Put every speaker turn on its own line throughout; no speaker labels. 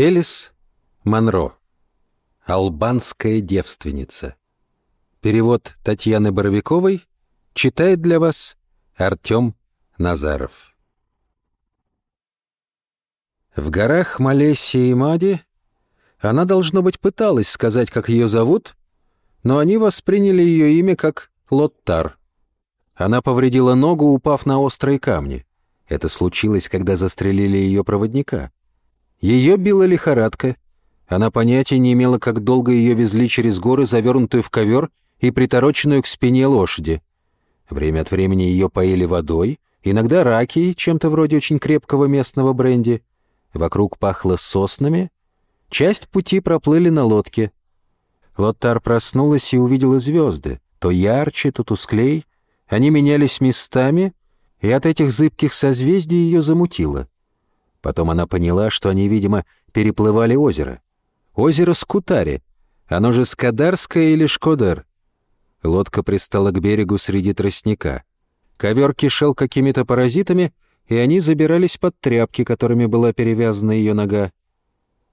Элис Монро. Албанская девственница. Перевод Татьяны Боровиковой читает для вас Артем Назаров. В горах Малесии и Мади она, должно быть, пыталась сказать, как ее зовут, но они восприняли ее имя как Лоттар. Она повредила ногу, упав на острые камни. Это случилось, когда застрелили ее проводника. Ее била лихорадка. Она понятия не имела, как долго ее везли через горы, завернутую в ковер и притороченную к спине лошади. Время от времени ее поили водой, иногда ракией, чем-то вроде очень крепкого местного бренди. Вокруг пахло соснами. Часть пути проплыли на лодке. Лоттар проснулась и увидела звезды. То ярче, то тусклей. Они менялись местами, и от этих зыбких созвездий ее замутило. Потом она поняла, что они, видимо, переплывали озеро. Озеро Скутари. Оно же Скадарское или Шкодар. Лодка пристала к берегу среди тростника. Ковер кишел какими-то паразитами, и они забирались под тряпки, которыми была перевязана ее нога.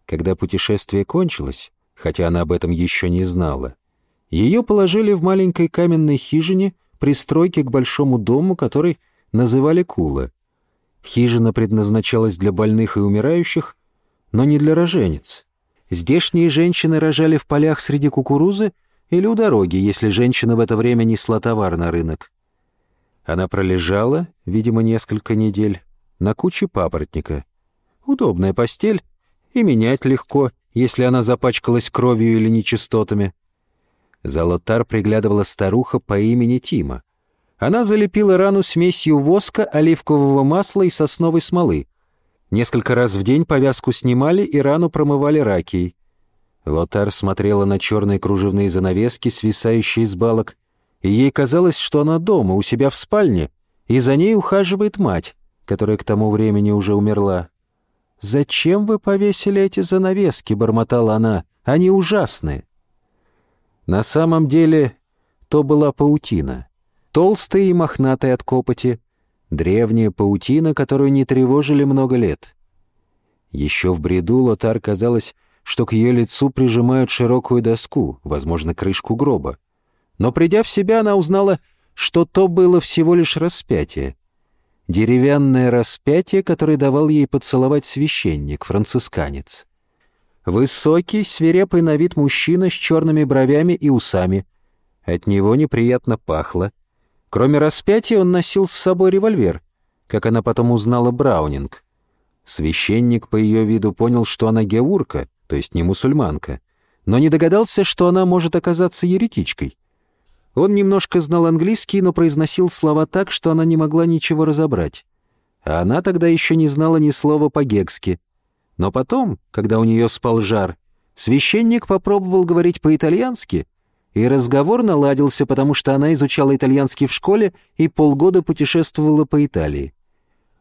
Когда путешествие кончилось, хотя она об этом еще не знала, ее положили в маленькой каменной хижине, пристройке к большому дому, который называли Кула. Хижина предназначалась для больных и умирающих, но не для роженец. Здешние женщины рожали в полях среди кукурузы или у дороги, если женщина в это время несла товар на рынок. Она пролежала, видимо, несколько недель, на куче папоротника. Удобная постель, и менять легко, если она запачкалась кровью или нечистотами. За Лотар приглядывала старуха по имени Тима. Она залепила рану смесью воска, оливкового масла и сосновой смолы. Несколько раз в день повязку снимали и рану промывали ракией. Лотар смотрела на черные кружевные занавески, свисающие с балок, и ей казалось, что она дома, у себя в спальне, и за ней ухаживает мать, которая к тому времени уже умерла. «Зачем вы повесили эти занавески?» — бормотала она. «Они ужасны». На самом деле то была паутина толстая и мохнатая от копоти, древняя паутина, которую не тревожили много лет. Еще в бреду Лотар казалось, что к ее лицу прижимают широкую доску, возможно, крышку гроба. Но придя в себя, она узнала, что то было всего лишь распятие. Деревянное распятие, которое давал ей поцеловать священник, францисканец. Высокий, свирепый на вид мужчина с черными бровями и усами. От него неприятно пахло — Кроме распятия он носил с собой револьвер, как она потом узнала Браунинг. Священник по ее виду понял, что она геурка, то есть не мусульманка, но не догадался, что она может оказаться еретичкой. Он немножко знал английский, но произносил слова так, что она не могла ничего разобрать. А она тогда еще не знала ни слова по-гекски. Но потом, когда у нее спал жар, священник попробовал говорить по-итальянски, и разговор наладился, потому что она изучала итальянский в школе и полгода путешествовала по Италии.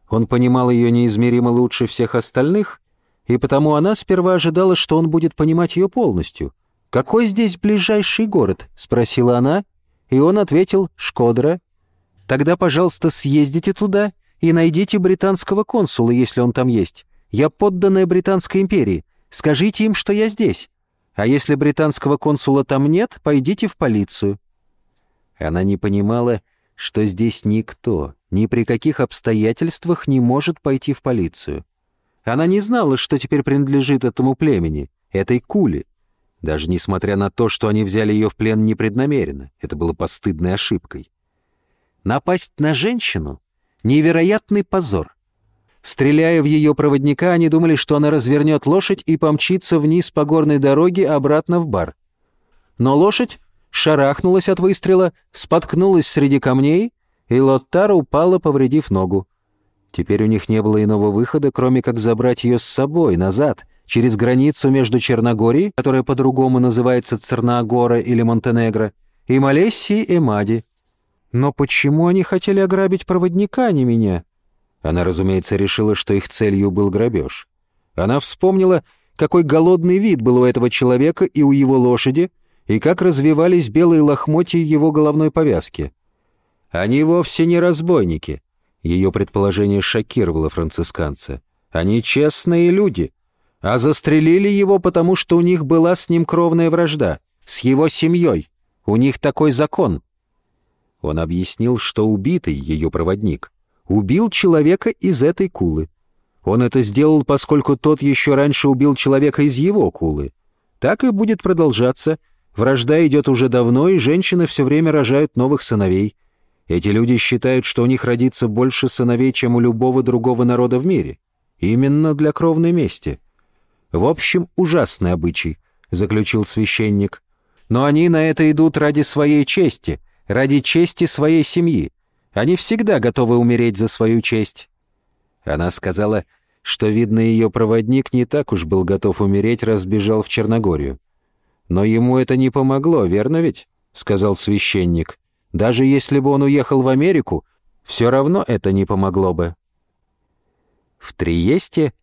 Он понимал ее неизмеримо лучше всех остальных, и потому она сперва ожидала, что он будет понимать ее полностью. «Какой здесь ближайший город?» — спросила она, и он ответил «Шкодра». «Тогда, пожалуйста, съездите туда и найдите британского консула, если он там есть. Я подданная Британской империи. Скажите им, что я здесь. А если британского консула там нет, пойдите в полицию». Она не понимала, что здесь никто, ни при каких обстоятельствах не может пойти в полицию. Она не знала, что теперь принадлежит этому племени, этой куле. Даже несмотря на то, что они взяли ее в плен непреднамеренно, это было постыдной ошибкой. Напасть на женщину — невероятный позор. Стреляя в ее проводника, они думали, что она развернет лошадь и помчится вниз по горной дороге обратно в бар. Но лошадь шарахнулась от выстрела, споткнулась среди камней, и Лоттара упала, повредив ногу. Теперь у них не было иного выхода, кроме как забрать ее с собой, назад, через границу между Черногорией, которая по-другому называется Церногора или Монтенегро, и Малессией и Мади. Но почему они хотели ограбить проводника, а не меня? Она, разумеется, решила, что их целью был грабеж. Она вспомнила, какой голодный вид был у этого человека и у его лошади, и как развивались белые лохмотья его головной повязки. Они вовсе не разбойники. Ее предположение шокировало францисканца. Они честные люди. а застрелили его, потому что у них была с ним кровная вражда, с его семьей. У них такой закон». Он объяснил, что убитый ее проводник убил человека из этой кулы. Он это сделал, поскольку тот еще раньше убил человека из его кулы. Так и будет продолжаться. Вражда идет уже давно, и женщины все время рожают новых сыновей. Эти люди считают, что у них родится больше сыновей, чем у любого другого народа в мире. Именно для кровной мести. В общем, ужасный обычай, заключил священник. Но они на это идут ради своей чести, ради чести своей семьи. Они всегда готовы умереть за свою честь. Она сказала, что, видно, ее проводник не так уж был готов умереть, раз бежал в Черногорию. «Но ему это не помогло, верно ведь?» — сказал священник. «Даже если бы он уехал в Америку, все равно это не помогло бы». В Триесте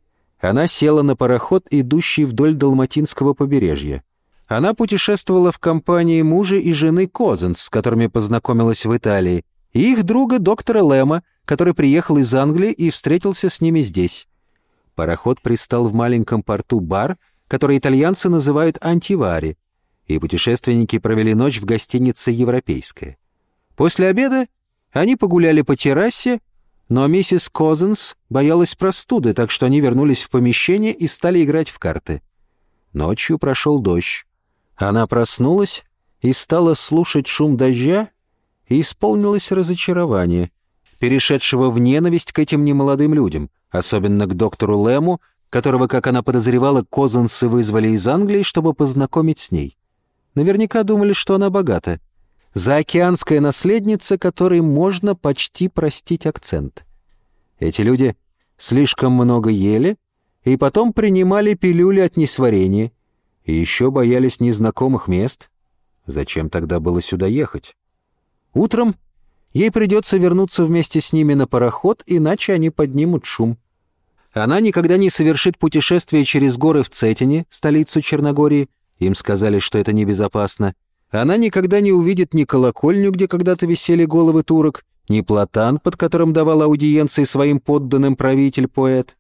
она села на пароход, идущий вдоль Далматинского побережья. Она путешествовала в компании мужа и жены Козенс, с которыми познакомилась в Италии, и их друга доктора Лэма, который приехал из Англии и встретился с ними здесь. Пароход пристал в маленьком порту Бар, который итальянцы называют Антивари, и путешественники провели ночь в гостинице «Европейская». После обеда они погуляли по террасе, но миссис Козенс боялась простуды, так что они вернулись в помещение и стали играть в карты. Ночью прошел дождь. Она проснулась и стала слушать шум дождя, и исполнилось разочарование, перешедшего в ненависть к этим немолодым людям — особенно к доктору Лэму, которого, как она подозревала, Козансы вызвали из Англии, чтобы познакомить с ней. Наверняка думали, что она богата. Заокеанская наследница, которой можно почти простить акцент. Эти люди слишком много ели и потом принимали пилюли от несварения, и еще боялись незнакомых мест. Зачем тогда было сюда ехать? Утром ей придется вернуться вместе с ними на пароход, иначе они поднимут шум. Она никогда не совершит путешествие через горы в Цетине, столицу Черногории. Им сказали, что это небезопасно. Она никогда не увидит ни колокольню, где когда-то висели головы турок, ни платан, под которым давал аудиенции своим подданным правитель-поэт.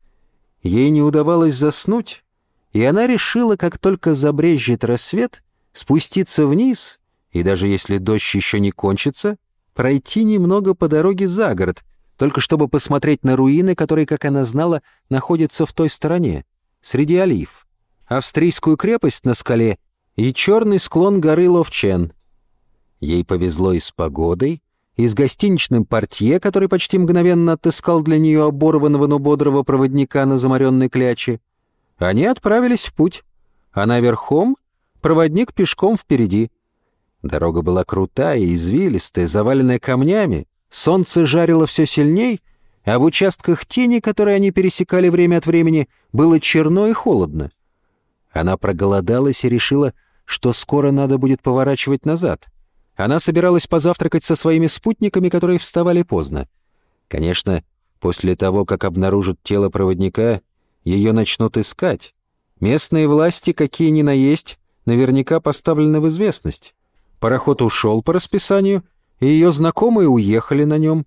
Ей не удавалось заснуть, и она решила, как только забрежет рассвет, спуститься вниз, и даже если дождь еще не кончится, пройти немного по дороге за город, только чтобы посмотреть на руины, которые, как она знала, находятся в той стороне, среди олив, австрийскую крепость на скале и черный склон горы Ловчен. Ей повезло и с погодой, и с гостиничным портье, который почти мгновенно отыскал для нее оборванного, но бодрого проводника на заморенной кляче. Они отправились в путь. Она верхом, проводник пешком впереди. Дорога была крутая, извилистая, заваленная камнями, Солнце жарило все сильней, а в участках тени, которые они пересекали время от времени, было черно и холодно. Она проголодалась и решила, что скоро надо будет поворачивать назад. Она собиралась позавтракать со своими спутниками, которые вставали поздно. Конечно, после того, как обнаружат тело проводника, ее начнут искать. Местные власти, какие ни на есть, наверняка поставлены в известность. Пароход ушел по расписанию, и ее знакомые уехали на нем.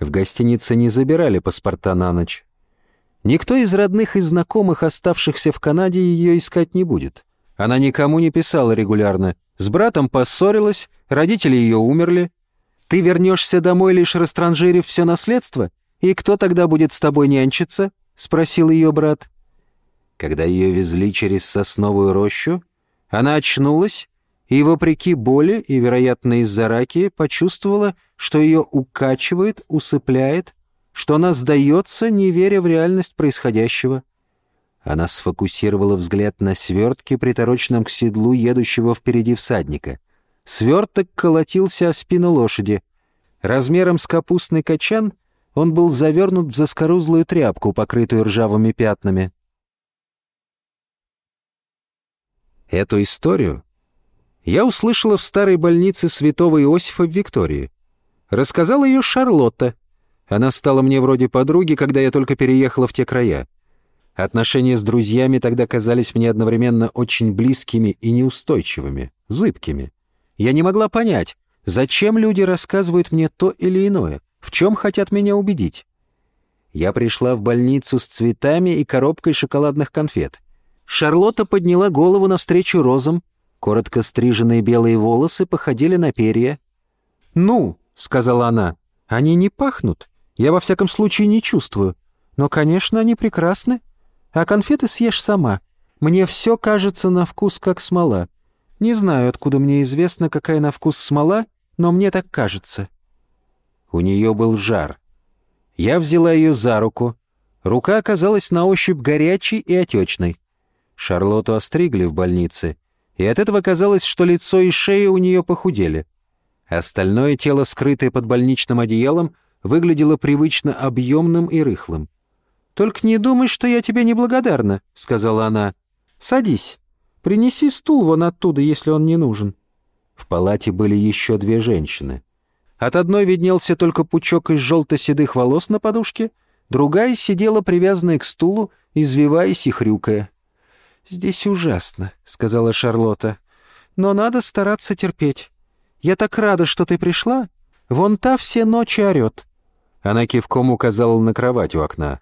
В гостинице не забирали паспорта на ночь. Никто из родных и знакомых, оставшихся в Канаде, ее искать не будет. Она никому не писала регулярно. С братом поссорилась, родители ее умерли. Ты вернешься домой, лишь растранжирив все наследство? И кто тогда будет с тобой нянчиться?» — спросил ее брат. Когда ее везли через сосновую рощу, она очнулась и, вопреки боли и, вероятно, из-за раки, почувствовала, что ее укачивает, усыпляет, что она сдается, не веря в реальность происходящего. Она сфокусировала взгляд на свертке, притороченном к седлу едущего впереди всадника. Сверток колотился о спину лошади. Размером с капустный качан он был завернут в заскорузлую тряпку, покрытую ржавыми пятнами. Эту историю я услышала в старой больнице святого Иосифа в Виктории. Рассказала ее Шарлотта. Она стала мне вроде подруги, когда я только переехала в те края. Отношения с друзьями тогда казались мне одновременно очень близкими и неустойчивыми, зыбкими. Я не могла понять, зачем люди рассказывают мне то или иное, в чем хотят меня убедить. Я пришла в больницу с цветами и коробкой шоколадных конфет. Шарлотта подняла голову навстречу розам. Коротко стриженные белые волосы походили на перья. «Ну», — сказала она, — «они не пахнут. Я во всяком случае не чувствую. Но, конечно, они прекрасны. А конфеты съешь сама. Мне все кажется на вкус как смола. Не знаю, откуда мне известно, какая на вкус смола, но мне так кажется». У нее был жар. Я взяла ее за руку. Рука оказалась на ощупь горячей и отечной. Шарлотту остригли в больнице, и от этого казалось, что лицо и шея у нее похудели. Остальное тело, скрытое под больничным одеялом, выглядело привычно объемным и рыхлым. «Только не думай, что я тебе неблагодарна», — сказала она. «Садись. Принеси стул вон оттуда, если он не нужен». В палате были еще две женщины. От одной виднелся только пучок из желто-седых волос на подушке, другая сидела привязанная к стулу, извиваясь и хрюкая. «Здесь ужасно», — сказала Шарлотта. «Но надо стараться терпеть. Я так рада, что ты пришла. Вон та все ночи орет». Она кивком указала на кровать у окна.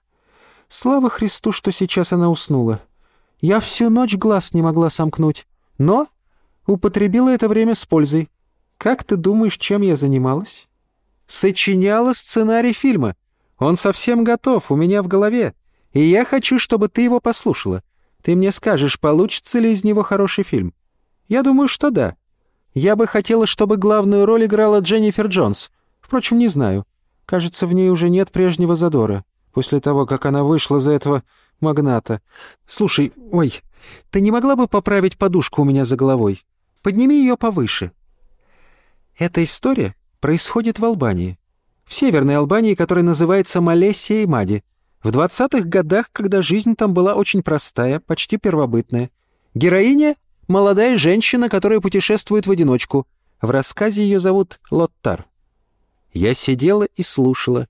«Слава Христу, что сейчас она уснула. Я всю ночь глаз не могла сомкнуть, но употребила это время с пользой. Как ты думаешь, чем я занималась?» «Сочиняла сценарий фильма. Он совсем готов, у меня в голове, и я хочу, чтобы ты его послушала. Ты мне скажешь, получится ли из него хороший фильм? Я думаю, что да. Я бы хотела, чтобы главную роль играла Дженнифер Джонс. Впрочем, не знаю. Кажется, в ней уже нет прежнего задора. После того, как она вышла за этого магната. Слушай, ой, ты не могла бы поправить подушку у меня за головой? Подними ее повыше. Эта история происходит в Албании. В Северной Албании, которая называется Малессия и Мади. В 20-х годах, когда жизнь там была очень простая, почти первобытная. Героиня — молодая женщина, которая путешествует в одиночку. В рассказе ее зовут Лоттар. Я сидела и слушала.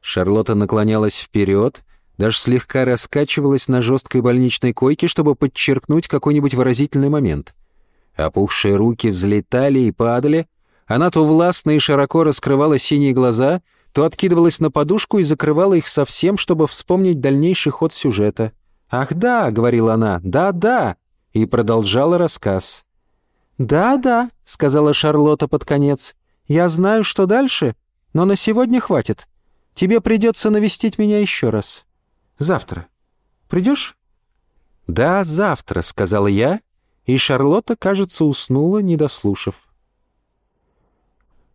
Шарлотта наклонялась вперед, даже слегка раскачивалась на жесткой больничной койке, чтобы подчеркнуть какой-нибудь выразительный момент. Опухшие руки взлетали и падали. Она то властно и широко раскрывала синие глаза — то откидывалась на подушку и закрывала их совсем, чтобы вспомнить дальнейший ход сюжета. «Ах да», — говорила она, — «да-да», и продолжала рассказ. «Да-да», — сказала Шарлотта под конец, — «я знаю, что дальше, но на сегодня хватит. Тебе придется навестить меня еще раз. Завтра. Придешь?» «Да, завтра», — сказала я, и Шарлотта, кажется, уснула, не дослушав.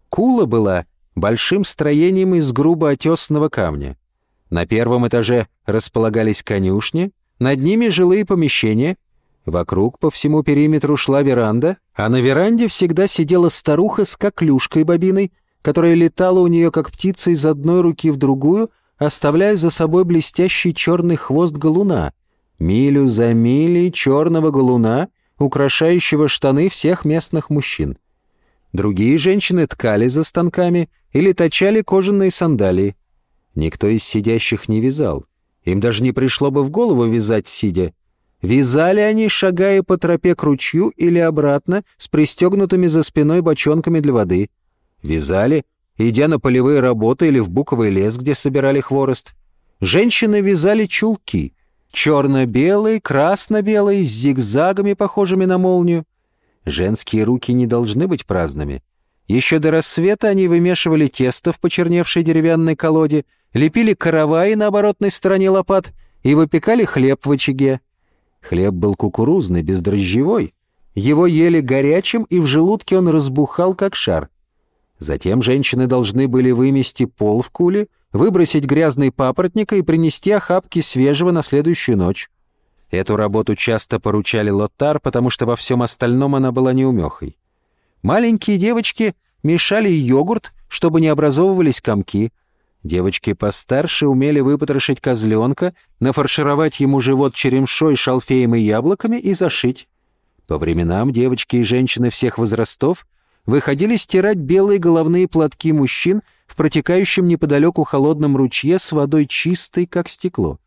Кула была большим строением из грубо отесанного камня. На первом этаже располагались конюшни, над ними жилые помещения, вокруг по всему периметру шла веранда, а на веранде всегда сидела старуха с коклюшкой бобиной, которая летала у нее как птица из одной руки в другую, оставляя за собой блестящий черный хвост галуна, милю за милей черного галуна, украшающего штаны всех местных мужчин. Другие женщины ткали за станками или точали кожаные сандалии. Никто из сидящих не вязал. Им даже не пришло бы в голову вязать сидя. Вязали они, шагая по тропе к ручью или обратно, с пристегнутыми за спиной бочонками для воды. Вязали, идя на полевые работы или в буковый лес, где собирали хворост. Женщины вязали чулки. Черно-белые, красно-белые, с зигзагами, похожими на молнию. Женские руки не должны быть праздными. Еще до рассвета они вымешивали тесто в почерневшей деревянной колоде, лепили караваи на оборотной стороне лопат и выпекали хлеб в очаге. Хлеб был кукурузный, бездрожжевой. Его ели горячим, и в желудке он разбухал, как шар. Затем женщины должны были вымести пол в куле, выбросить грязный папоротник и принести охапки свежего на следующую ночь. Эту работу часто поручали Лоттар, потому что во всем остальном она была неумехой. Маленькие девочки мешали йогурт, чтобы не образовывались комки. Девочки постарше умели выпотрошить козленка, нафаршировать ему живот черемшой, шалфеем и яблоками и зашить. По временам девочки и женщины всех возрастов выходили стирать белые головные платки мужчин в протекающем неподалеку холодном ручье с водой чистой, как стекло.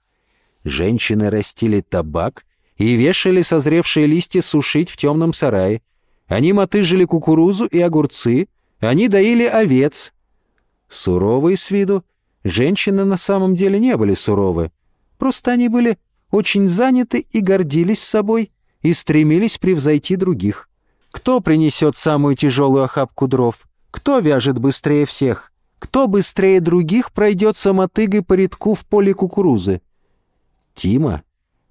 Женщины растили табак и вешали созревшие листья сушить в темном сарае. Они мотыжили кукурузу и огурцы, они доили овец. Суровые с виду, женщины на самом деле не были суровы. Просто они были очень заняты и гордились собой, и стремились превзойти других. Кто принесет самую тяжелую охапку дров? Кто вяжет быстрее всех? Кто быстрее других пройдет самотыгой по редку в поле кукурузы? Тима,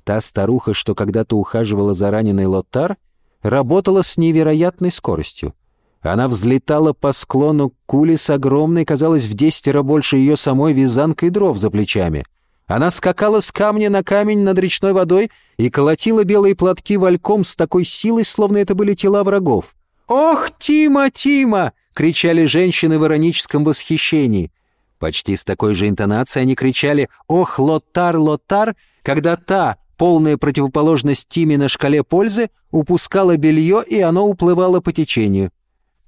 та старуха, что когда-то ухаживала за раненый Лотар, работала с невероятной скоростью. Она взлетала по склону кули с огромной, казалось, в десятеро больше ее самой вязанкой дров за плечами. Она скакала с камня на камень над речной водой и колотила белые платки вальком с такой силой, словно это были тела врагов. «Ох, Тима, Тима!» — кричали женщины в ироническом восхищении. Почти с такой же интонацией они кричали «Ох, Лотар, Лотар!», когда та, полная противоположность Тиме на шкале пользы, упускала белье, и оно уплывало по течению.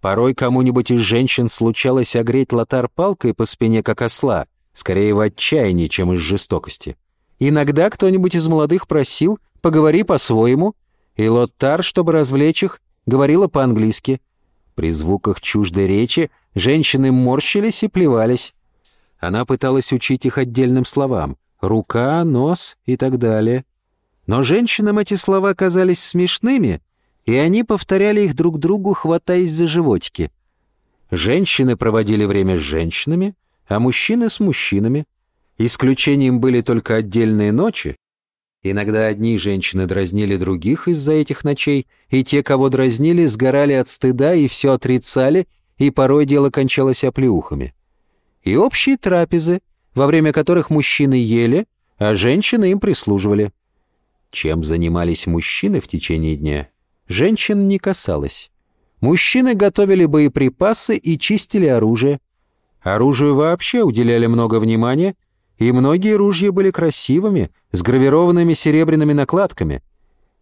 Порой кому-нибудь из женщин случалось огреть лотар палкой по спине, как осла, скорее в отчаянии, чем из жестокости. Иногда кто-нибудь из молодых просил «поговори по-своему», и лотар, чтобы развлечь их, говорила по-английски. При звуках чуждой речи женщины морщились и плевались. Она пыталась учить их отдельным словам — рука, нос и так далее. Но женщинам эти слова казались смешными — и они повторяли их друг другу, хватаясь за животики. Женщины проводили время с женщинами, а мужчины с мужчинами. Исключением были только отдельные ночи. Иногда одни женщины дразнили других из-за этих ночей, и те, кого дразнили, сгорали от стыда и все отрицали, и порой дело кончалось оплеухами. И общие трапезы, во время которых мужчины ели, а женщины им прислуживали. Чем занимались мужчины в течение дня? женщин не касалось. Мужчины готовили боеприпасы и чистили оружие. Оружию вообще уделяли много внимания, и многие ружья были красивыми, с гравированными серебряными накладками.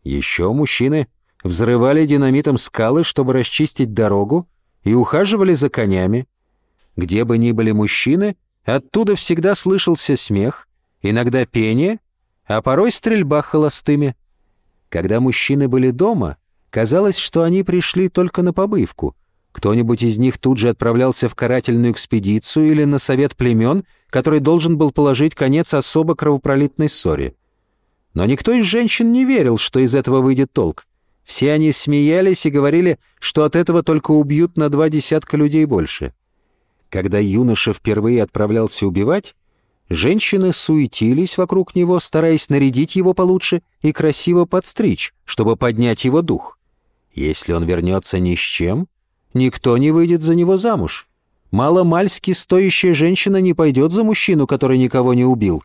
Еще мужчины взрывали динамитом скалы, чтобы расчистить дорогу, и ухаживали за конями. Где бы ни были мужчины, оттуда всегда слышался смех, иногда пение, а порой стрельба холостыми. Когда мужчины были дома — Казалось, что они пришли только на побывку. Кто-нибудь из них тут же отправлялся в карательную экспедицию или на совет племен, который должен был положить конец особо кровопролитной ссоре. Но никто из женщин не верил, что из этого выйдет толк. Все они смеялись и говорили, что от этого только убьют на два десятка людей больше. Когда юноша впервые отправлялся убивать, женщины суетились вокруг него, стараясь нарядить его получше и красиво подстричь, чтобы поднять его дух. Если он вернется ни с чем, никто не выйдет за него замуж. Маломальски стоящая женщина не пойдет за мужчину, который никого не убил.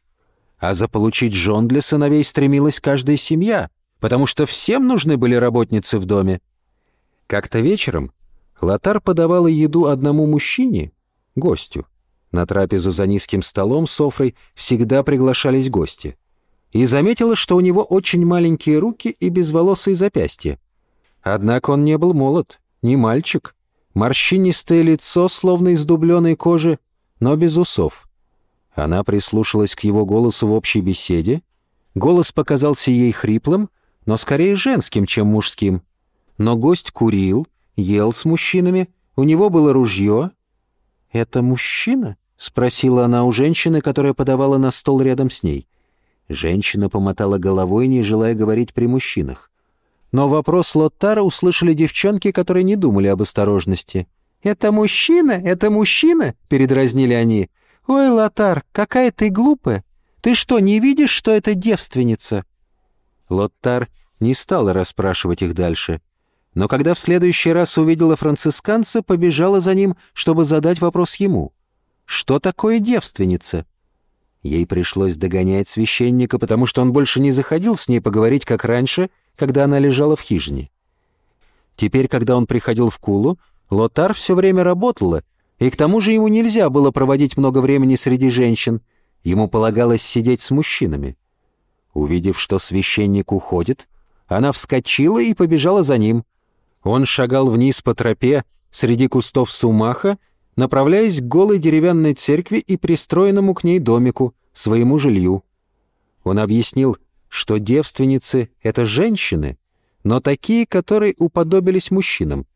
А заполучить жен для сыновей стремилась каждая семья, потому что всем нужны были работницы в доме. Как-то вечером Лотар подавала еду одному мужчине, гостю. На трапезу за низким столом с Софрой всегда приглашались гости. И заметила, что у него очень маленькие руки и безволосые запястья. Однако он не был молод, не мальчик. Морщинистое лицо, словно из дубленой кожи, но без усов. Она прислушалась к его голосу в общей беседе. Голос показался ей хриплым, но скорее женским, чем мужским. Но гость курил, ел с мужчинами, у него было ружье. «Это мужчина?» — спросила она у женщины, которая подавала на стол рядом с ней. Женщина помотала головой, не желая говорить при мужчинах. Но вопрос Лоттара услышали девчонки, которые не думали об осторожности. «Это мужчина? Это мужчина?» — передразнили они. «Ой, Лотар, какая ты глупая! Ты что, не видишь, что это девственница?» Лоттар не стал расспрашивать их дальше. Но когда в следующий раз увидела францисканца, побежала за ним, чтобы задать вопрос ему. «Что такое девственница?» Ей пришлось догонять священника, потому что он больше не заходил с ней поговорить, как раньше — когда она лежала в хижине. Теперь, когда он приходил в Кулу, Лотар все время работала, и к тому же ему нельзя было проводить много времени среди женщин, ему полагалось сидеть с мужчинами. Увидев, что священник уходит, она вскочила и побежала за ним. Он шагал вниз по тропе среди кустов сумаха, направляясь к голой деревянной церкви и пристроенному к ней домику, своему жилью. Он объяснил, что девственницы — это женщины, но такие, которые уподобились мужчинам.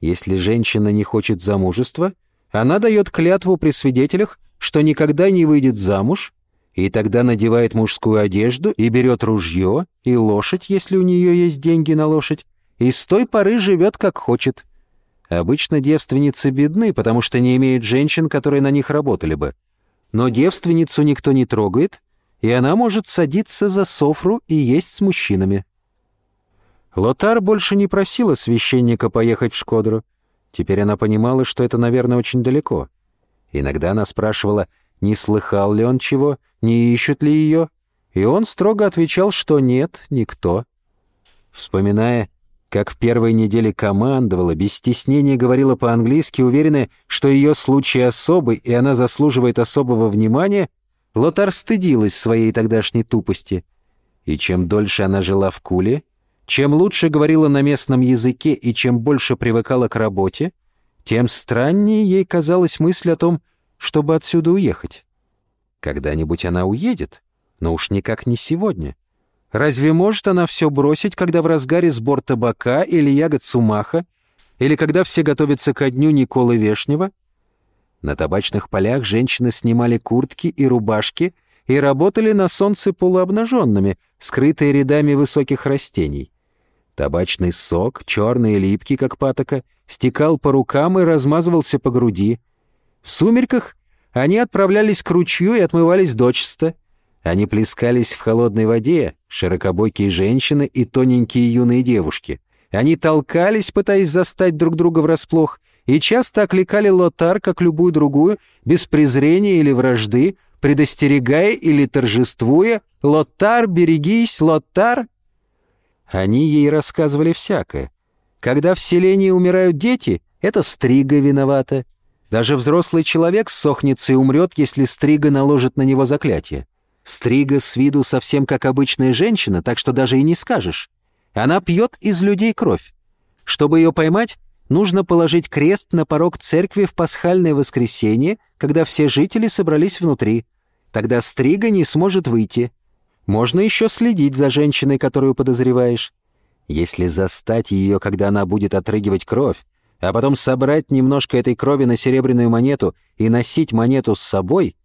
Если женщина не хочет замужества, она дает клятву при свидетелях, что никогда не выйдет замуж, и тогда надевает мужскую одежду и берет ружье и лошадь, если у нее есть деньги на лошадь, и с той поры живет как хочет. Обычно девственницы бедны, потому что не имеют женщин, которые на них работали бы. Но девственницу никто не трогает, и она может садиться за софру и есть с мужчинами. Лотар больше не просила священника поехать в Шкодру. Теперь она понимала, что это, наверное, очень далеко. Иногда она спрашивала, не слыхал ли он чего, не ищут ли ее, и он строго отвечал, что нет, никто. Вспоминая, как в первой неделе командовала, без стеснения говорила по-английски, уверенная, что ее случай особый, и она заслуживает особого внимания, Лотар стыдилась своей тогдашней тупости. И чем дольше она жила в Куле, чем лучше говорила на местном языке и чем больше привыкала к работе, тем страннее ей казалась мысль о том, чтобы отсюда уехать. Когда-нибудь она уедет, но уж никак не сегодня. Разве может она все бросить, когда в разгаре сбор табака или ягод сумаха, или когда все готовятся ко дню Николы Вешнего? На табачных полях женщины снимали куртки и рубашки и работали на солнце полуобнаженными, скрытые рядами высоких растений. Табачный сок, черный и липкий, как патока, стекал по рукам и размазывался по груди. В сумерках они отправлялись к ручью и отмывались дочисто. Они плескались в холодной воде, широкобойкие женщины и тоненькие юные девушки. Они толкались, пытаясь застать друг друга врасплох, и часто окликали Лотар, как любую другую, без презрения или вражды, предостерегая или торжествуя «Лотар, берегись, Лотар!» Они ей рассказывали всякое. Когда в селении умирают дети, это стрига виновата. Даже взрослый человек сохнется и умрет, если стрига наложит на него заклятие. Стрига с виду совсем как обычная женщина, так что даже и не скажешь. Она пьет из людей кровь. Чтобы ее поймать, нужно положить крест на порог церкви в пасхальное воскресенье, когда все жители собрались внутри. Тогда стрига не сможет выйти. Можно еще следить за женщиной, которую подозреваешь. Если застать ее, когда она будет отрыгивать кровь, а потом собрать немножко этой крови на серебряную монету и носить монету с собой,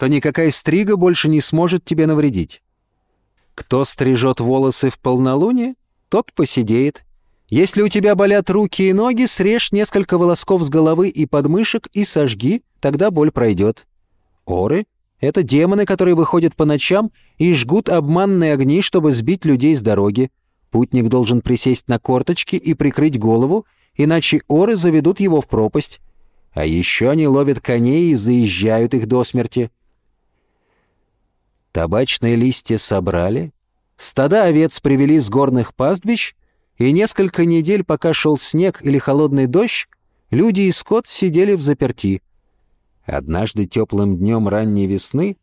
то никакая стрига больше не сможет тебе навредить. Кто стрижет волосы в полнолуние, тот посидеет. Если у тебя болят руки и ноги, срежь несколько волосков с головы и подмышек и сожги, тогда боль пройдет. Оры это демоны, которые выходят по ночам и жгут обманные огни, чтобы сбить людей с дороги. Путник должен присесть на корточки и прикрыть голову, иначе оры заведут его в пропасть. А еще они ловят коней и заезжают их до смерти. Табачные листья собрали, стада овец привели с горных пастбищ, и несколько недель, пока шел снег или холодный дождь, люди и скот сидели в заперти — Однажды теплым днем ранней весны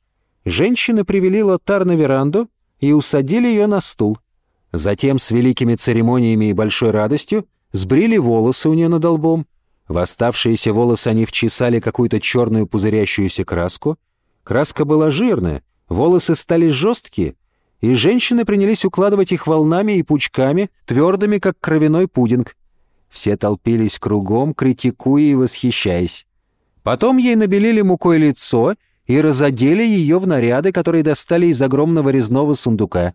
женщины привели Лотар на веранду и усадили ее на стул. Затем с великими церемониями и большой радостью сбрили волосы у нее над лбом. В оставшиеся волосы они вчесали какую-то черную пузырящуюся краску. Краска была жирная, волосы стали жесткие, и женщины принялись укладывать их волнами и пучками, твердыми, как кровяной пудинг. Все толпились кругом, критикуя и восхищаясь. Потом ей набелили мукой лицо и разодели ее в наряды, которые достали из огромного резного сундука.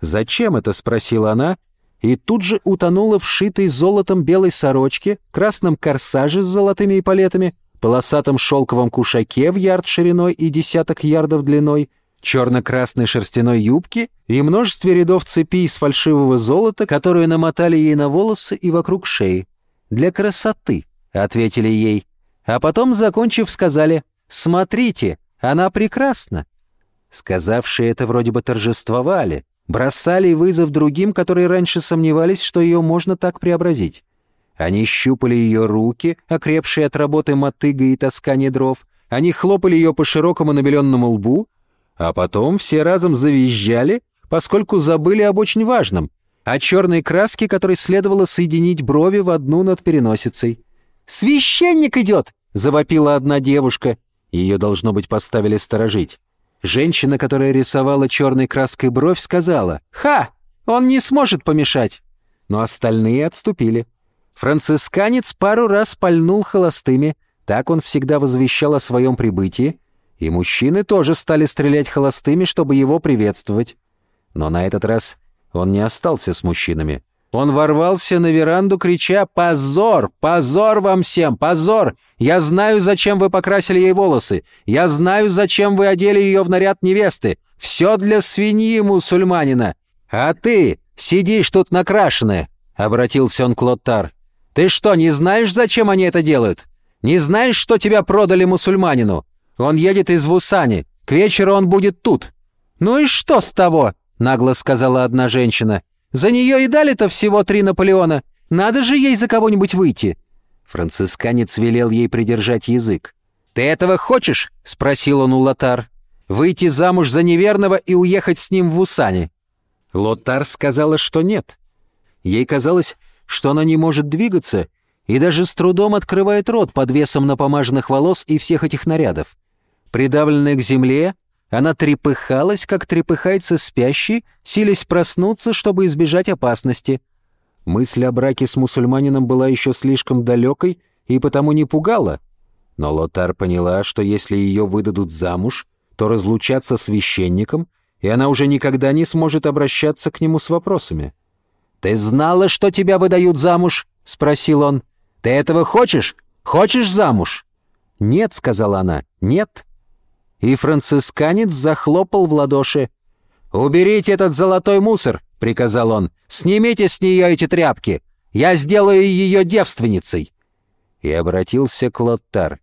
«Зачем это?» — спросила она, и тут же утонула в шитой золотом белой сорочке, красном корсаже с золотыми эполетами, полосатом шелковом кушаке в ярд шириной и десяток ярдов длиной, черно-красной шерстяной юбке и множестве рядов цепи из фальшивого золота, которые намотали ей на волосы и вокруг шеи. «Для красоты», — ответили ей. А потом, закончив, сказали «Смотрите, она прекрасна». Сказавшие это вроде бы торжествовали, бросали вызов другим, которые раньше сомневались, что ее можно так преобразить. Они щупали ее руки, окрепшие от работы мотыга и таскания дров, они хлопали ее по широкому набеленному лбу, а потом все разом завизжали, поскольку забыли об очень важном, о черной краске, которой следовало соединить брови в одну над переносицей. «Священник идет!» — завопила одна девушка. Ее, должно быть, поставили сторожить. Женщина, которая рисовала черной краской бровь, сказала «Ха! Он не сможет помешать!» Но остальные отступили. Францисканец пару раз пальнул холостыми, так он всегда возвещал о своем прибытии, И мужчины тоже стали стрелять холостыми, чтобы его приветствовать. Но на этот раз он не остался с мужчинами. Он ворвался на веранду, крича «Позор! Позор вам всем! Позор! Я знаю, зачем вы покрасили ей волосы! Я знаю, зачем вы одели ее в наряд невесты! Все для свиньи мусульманина! А ты сидишь тут накрашенная!» — обратился он к Лоттар. «Ты что, не знаешь, зачем они это делают? Не знаешь, что тебя продали мусульманину? Он едет из Вусани. К вечеру он будет тут». «Ну и что с того?» — нагло сказала одна женщина. За нее и дали-то всего три Наполеона. Надо же ей за кого-нибудь выйти». Францисканец велел ей придержать язык. «Ты этого хочешь?» — спросил он у Лотар. «Выйти замуж за неверного и уехать с ним в Усане?» Лотар сказала, что нет. Ей казалось, что она не может двигаться и даже с трудом открывает рот под весом напомаженных волос и всех этих нарядов. Придавленная к земле, она трепыхалась, как трепыхается спящий, силясь проснуться, чтобы избежать опасности. Мысль о браке с мусульманином была еще слишком далекой и потому не пугала. Но Лотар поняла, что если ее выдадут замуж, то разлучаться священником, и она уже никогда не сможет обращаться к нему с вопросами. «Ты знала, что тебя выдают замуж?» — спросил он. «Ты этого хочешь? Хочешь замуж?» «Нет», — сказала она, — «нет» и францисканец захлопал в ладоши. «Уберите этот золотой мусор!» — приказал он. «Снимите с нее эти тряпки! Я сделаю ее девственницей!» И обратился к Лоттар.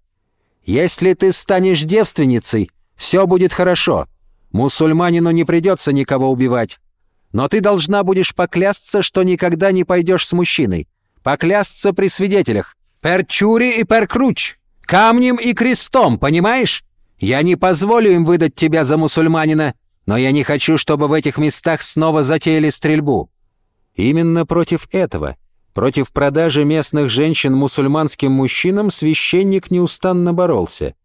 «Если ты станешь девственницей, все будет хорошо. Мусульманину не придется никого убивать. Но ты должна будешь поклясться, что никогда не пойдешь с мужчиной. Поклясться при свидетелях. Перчури и перкруч. Камнем и крестом, понимаешь? Я не позволю им выдать тебя за мусульманина, но я не хочу, чтобы в этих местах снова затеяли стрельбу». Именно против этого, против продажи местных женщин мусульманским мужчинам, священник неустанно боролся.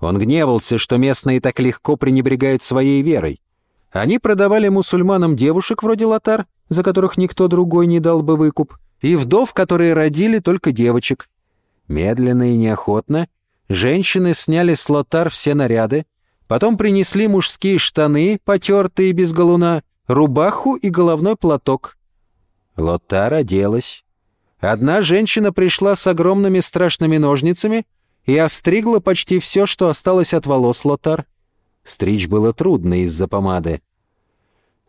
Он гневался, что местные так легко пренебрегают своей верой. Они продавали мусульманам девушек вроде латар, за которых никто другой не дал бы выкуп, и вдов, которые родили только девочек. Медленно и неохотно Женщины сняли с лотар все наряды, потом принесли мужские штаны, потертые без галуна, рубаху и головной платок. Лотар оделась. Одна женщина пришла с огромными страшными ножницами и остригла почти все, что осталось от волос Лотар. Стричь было трудно из-за помады.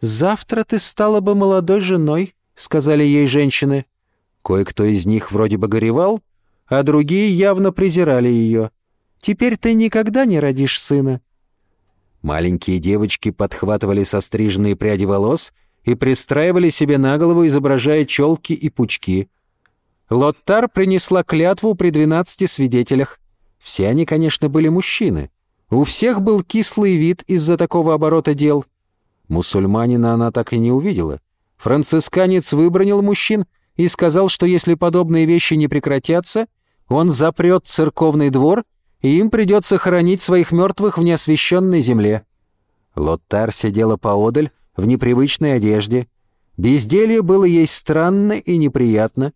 «Завтра ты стала бы молодой женой», — сказали ей женщины. Кое-кто из них вроде бы горевал, а другие явно презирали ее. «Теперь ты никогда не родишь сына». Маленькие девочки подхватывали состриженные пряди волос и пристраивали себе на голову, изображая челки и пучки. Лоттар принесла клятву при двенадцати свидетелях. Все они, конечно, были мужчины. У всех был кислый вид из-за такого оборота дел. Мусульманина она так и не увидела. Францисканец выбронил мужчин и сказал, что если подобные вещи не прекратятся, он запрет церковный двор, и им придется хоронить своих мертвых в неосвященной земле. Лоттар сидела поодаль, в непривычной одежде. Безделье было ей странно и неприятно.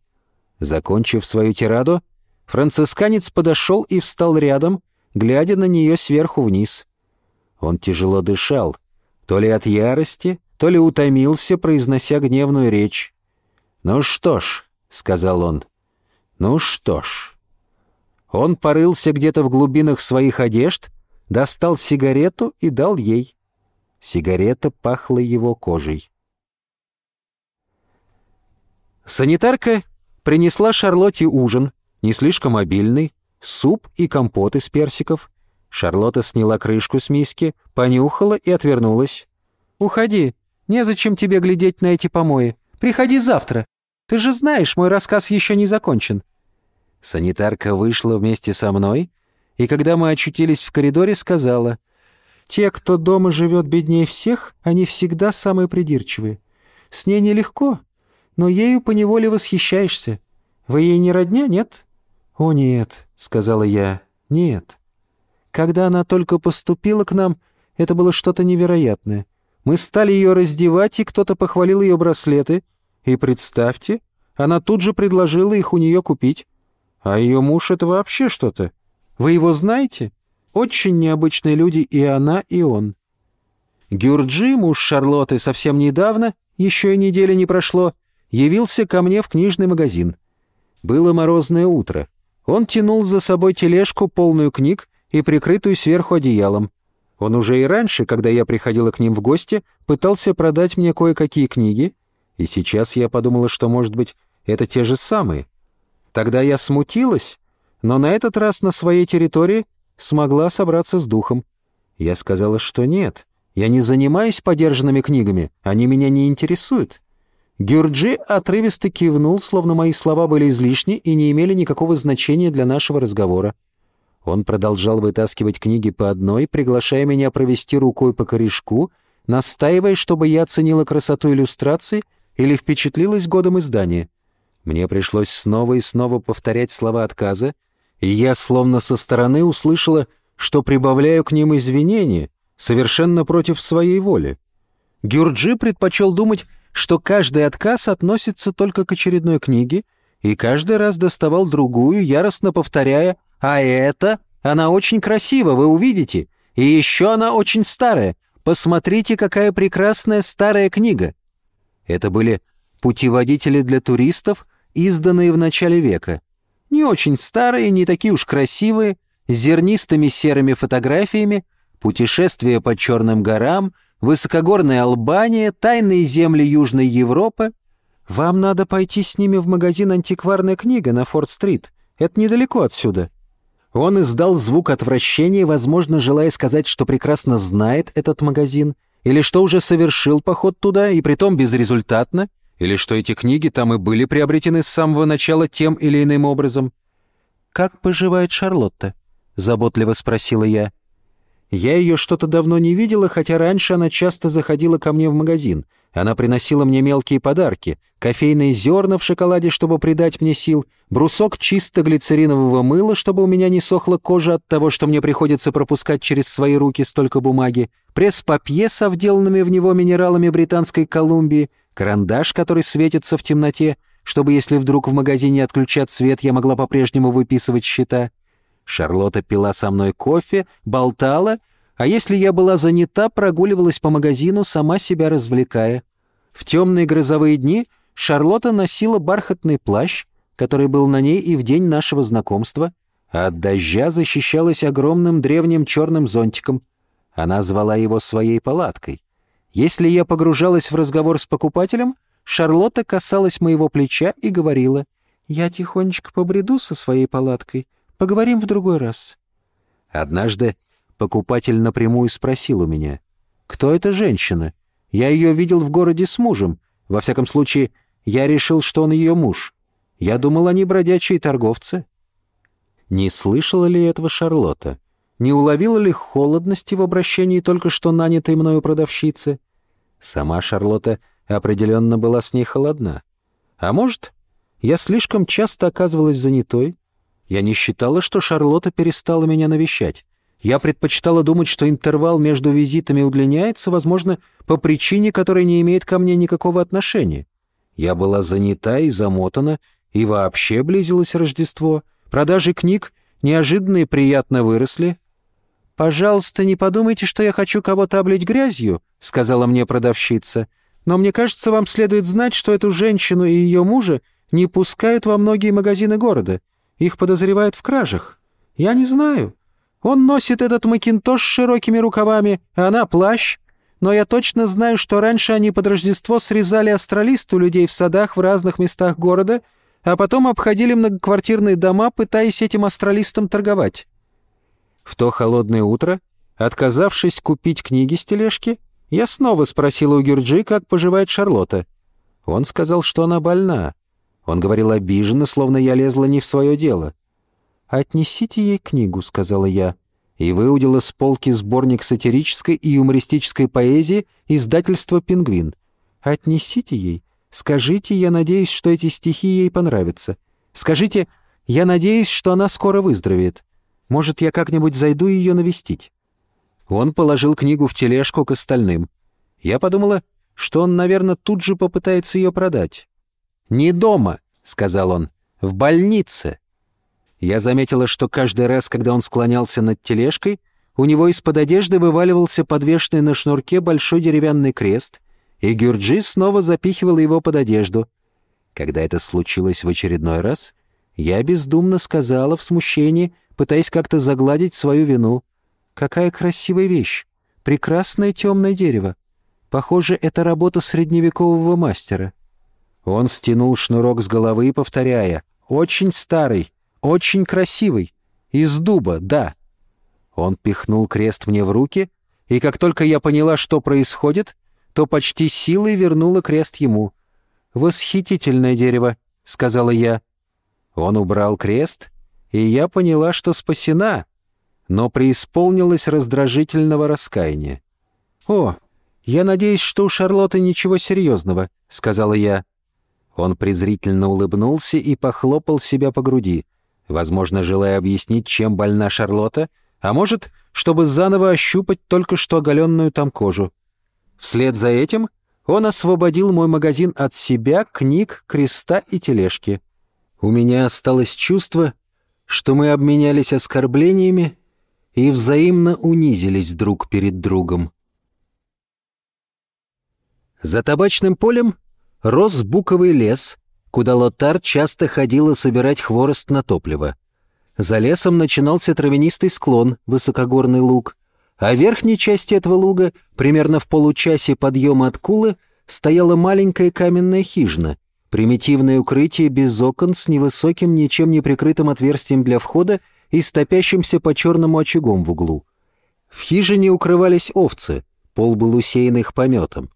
Закончив свою тираду, францисканец подошел и встал рядом, глядя на нее сверху вниз. Он тяжело дышал, то ли от ярости, то ли утомился, произнося гневную речь. «Ну что ж», — сказал он, — «ну что ж». Он порылся где-то в глубинах своих одежд, достал сигарету и дал ей. Сигарета пахла его кожей. Санитарка принесла Шарлотте ужин, не слишком обильный, суп и компот из персиков. Шарлотта сняла крышку с миски, понюхала и отвернулась. «Уходи, незачем тебе глядеть на эти помои. Приходи завтра. Ты же знаешь, мой рассказ еще не закончен. Санитарка вышла вместе со мной, и когда мы очутились в коридоре, сказала, «Те, кто дома живет беднее всех, они всегда самые придирчивые. С ней нелегко, но ею поневоле восхищаешься. Вы ей не родня, нет?» «О, нет», — сказала я, — «нет». Когда она только поступила к нам, это было что-то невероятное. Мы стали ее раздевать, и кто-то похвалил ее браслеты. И представьте, она тут же предложила их у нее купить. А ее муж — это вообще что-то. Вы его знаете? Очень необычные люди и она, и он. Гюрджи, муж Шарлотты, совсем недавно, еще и недели не прошло, явился ко мне в книжный магазин. Было морозное утро. Он тянул за собой тележку, полную книг и прикрытую сверху одеялом. Он уже и раньше, когда я приходила к ним в гости, пытался продать мне кое-какие книги, и сейчас я подумала, что, может быть, это те же самые. Тогда я смутилась, но на этот раз на своей территории смогла собраться с духом. Я сказала, что нет, я не занимаюсь подержанными книгами, они меня не интересуют. Гюрджи отрывисто кивнул, словно мои слова были излишни и не имели никакого значения для нашего разговора. Он продолжал вытаскивать книги по одной, приглашая меня провести рукой по корешку, настаивая, чтобы я оценила красоту иллюстрации или впечатлилась годом издания. Мне пришлось снова и снова повторять слова отказа, и я словно со стороны услышала, что прибавляю к ним извинения, совершенно против своей воли. Гюрджи предпочел думать, что каждый отказ относится только к очередной книге, и каждый раз доставал другую, яростно повторяя «А это? Она очень красива, вы увидите. И еще она очень старая. Посмотрите, какая прекрасная старая книга». Это были путеводители для туристов, изданные в начале века. Не очень старые, не такие уж красивые, с зернистыми серыми фотографиями, путешествия по черным горам, высокогорная Албания, тайные земли Южной Европы. Вам надо пойти с ними в магазин «Антикварная книга» на Форд-стрит. Это недалеко отсюда. Он издал звук отвращения, возможно, желая сказать, что прекрасно знает этот магазин, или что уже совершил поход туда, и притом безрезультатно, или что эти книги там и были приобретены с самого начала тем или иным образом. «Как поживает Шарлотта?» — заботливо спросила я. Я ее что-то давно не видела, хотя раньше она часто заходила ко мне в магазин — она приносила мне мелкие подарки, кофейные зерна в шоколаде, чтобы придать мне сил, брусок чисто глицеринового мыла, чтобы у меня не сохла кожа от того, что мне приходится пропускать через свои руки столько бумаги, пресс-папье со вделанными в него минералами Британской Колумбии, карандаш, который светится в темноте, чтобы если вдруг в магазине отключат свет, я могла по-прежнему выписывать счета. Шарлотта пила со мной кофе, болтала — а если я была занята, прогуливалась по магазину, сама себя развлекая. В темные грозовые дни Шарлотта носила бархатный плащ, который был на ней и в день нашего знакомства, а от дождя защищалась огромным древним черным зонтиком. Она звала его своей палаткой. Если я погружалась в разговор с покупателем, Шарлотта касалась моего плеча и говорила, «Я тихонечко побреду со своей палаткой, поговорим в другой раз». Однажды Покупатель напрямую спросил у меня, «Кто эта женщина? Я ее видел в городе с мужем. Во всяком случае, я решил, что он ее муж. Я думал, они бродячие торговцы». Не слышала ли этого Шарлотта? Не уловила ли холодности в обращении только что нанятой мною продавщицы? Сама Шарлотта определенно была с ней холодна. А может, я слишком часто оказывалась занятой? Я не считала, что Шарлотта перестала меня навещать. Я предпочитала думать, что интервал между визитами удлиняется, возможно, по причине, которая не имеет ко мне никакого отношения. Я была занята и замотана, и вообще близилось Рождество. Продажи книг неожиданно и приятно выросли. «Пожалуйста, не подумайте, что я хочу кого-то облить грязью», — сказала мне продавщица. «Но мне кажется, вам следует знать, что эту женщину и ее мужа не пускают во многие магазины города. Их подозревают в кражах. Я не знаю. Он носит этот макинтош с широкими рукавами, а она плащ. Но я точно знаю, что раньше они под Рождество срезали астролист у людей в садах в разных местах города, а потом обходили многоквартирные дома, пытаясь этим астролистам торговать. В то холодное утро, отказавшись купить книги с тележки, я снова спросила у Гюрджи, как поживает Шарлотта. Он сказал, что она больна. Он говорил обиженно, словно я лезла не в свое дело. «Отнесите ей книгу», — сказала я, и выудила с полки сборник сатирической и юмористической поэзии издательства «Пингвин». «Отнесите ей. Скажите, я надеюсь, что эти стихи ей понравятся. Скажите, я надеюсь, что она скоро выздоровеет. Может, я как-нибудь зайду ее навестить». Он положил книгу в тележку к остальным. Я подумала, что он, наверное, тут же попытается ее продать. «Не дома», — сказал он, — «в больнице». Я заметила, что каждый раз, когда он склонялся над тележкой, у него из-под одежды вываливался подвешенный на шнурке большой деревянный крест, и Гюрджи снова запихивал его под одежду. Когда это случилось в очередной раз, я бездумно сказала в смущении, пытаясь как-то загладить свою вину. «Какая красивая вещь! Прекрасное темное дерево! Похоже, это работа средневекового мастера». Он стянул шнурок с головы, повторяя «Очень старый, очень красивый. Из дуба, да». Он пихнул крест мне в руки, и как только я поняла, что происходит, то почти силой вернула крест ему. «Восхитительное дерево», — сказала я. Он убрал крест, и я поняла, что спасена, но преисполнилась раздражительного раскаяния. «О, я надеюсь, что у Шарлотты ничего серьезного», — сказала я. Он презрительно улыбнулся и похлопал себя по груди возможно, желая объяснить, чем больна Шарлотта, а может, чтобы заново ощупать только что оголенную там кожу. Вслед за этим он освободил мой магазин от себя, книг, креста и тележки. У меня осталось чувство, что мы обменялись оскорблениями и взаимно унизились друг перед другом. За табачным полем рос буковый лес, куда Лотар часто ходила собирать хворост на топливо. За лесом начинался травянистый склон, высокогорный луг, а в верхней части этого луга, примерно в получасе подъема от Кулы, стояла маленькая каменная хижина, примитивное укрытие без окон с невысоким, ничем не прикрытым отверстием для входа и стопящимся по черному очагом в углу. В хижине укрывались овцы, пол был усеян их пометом.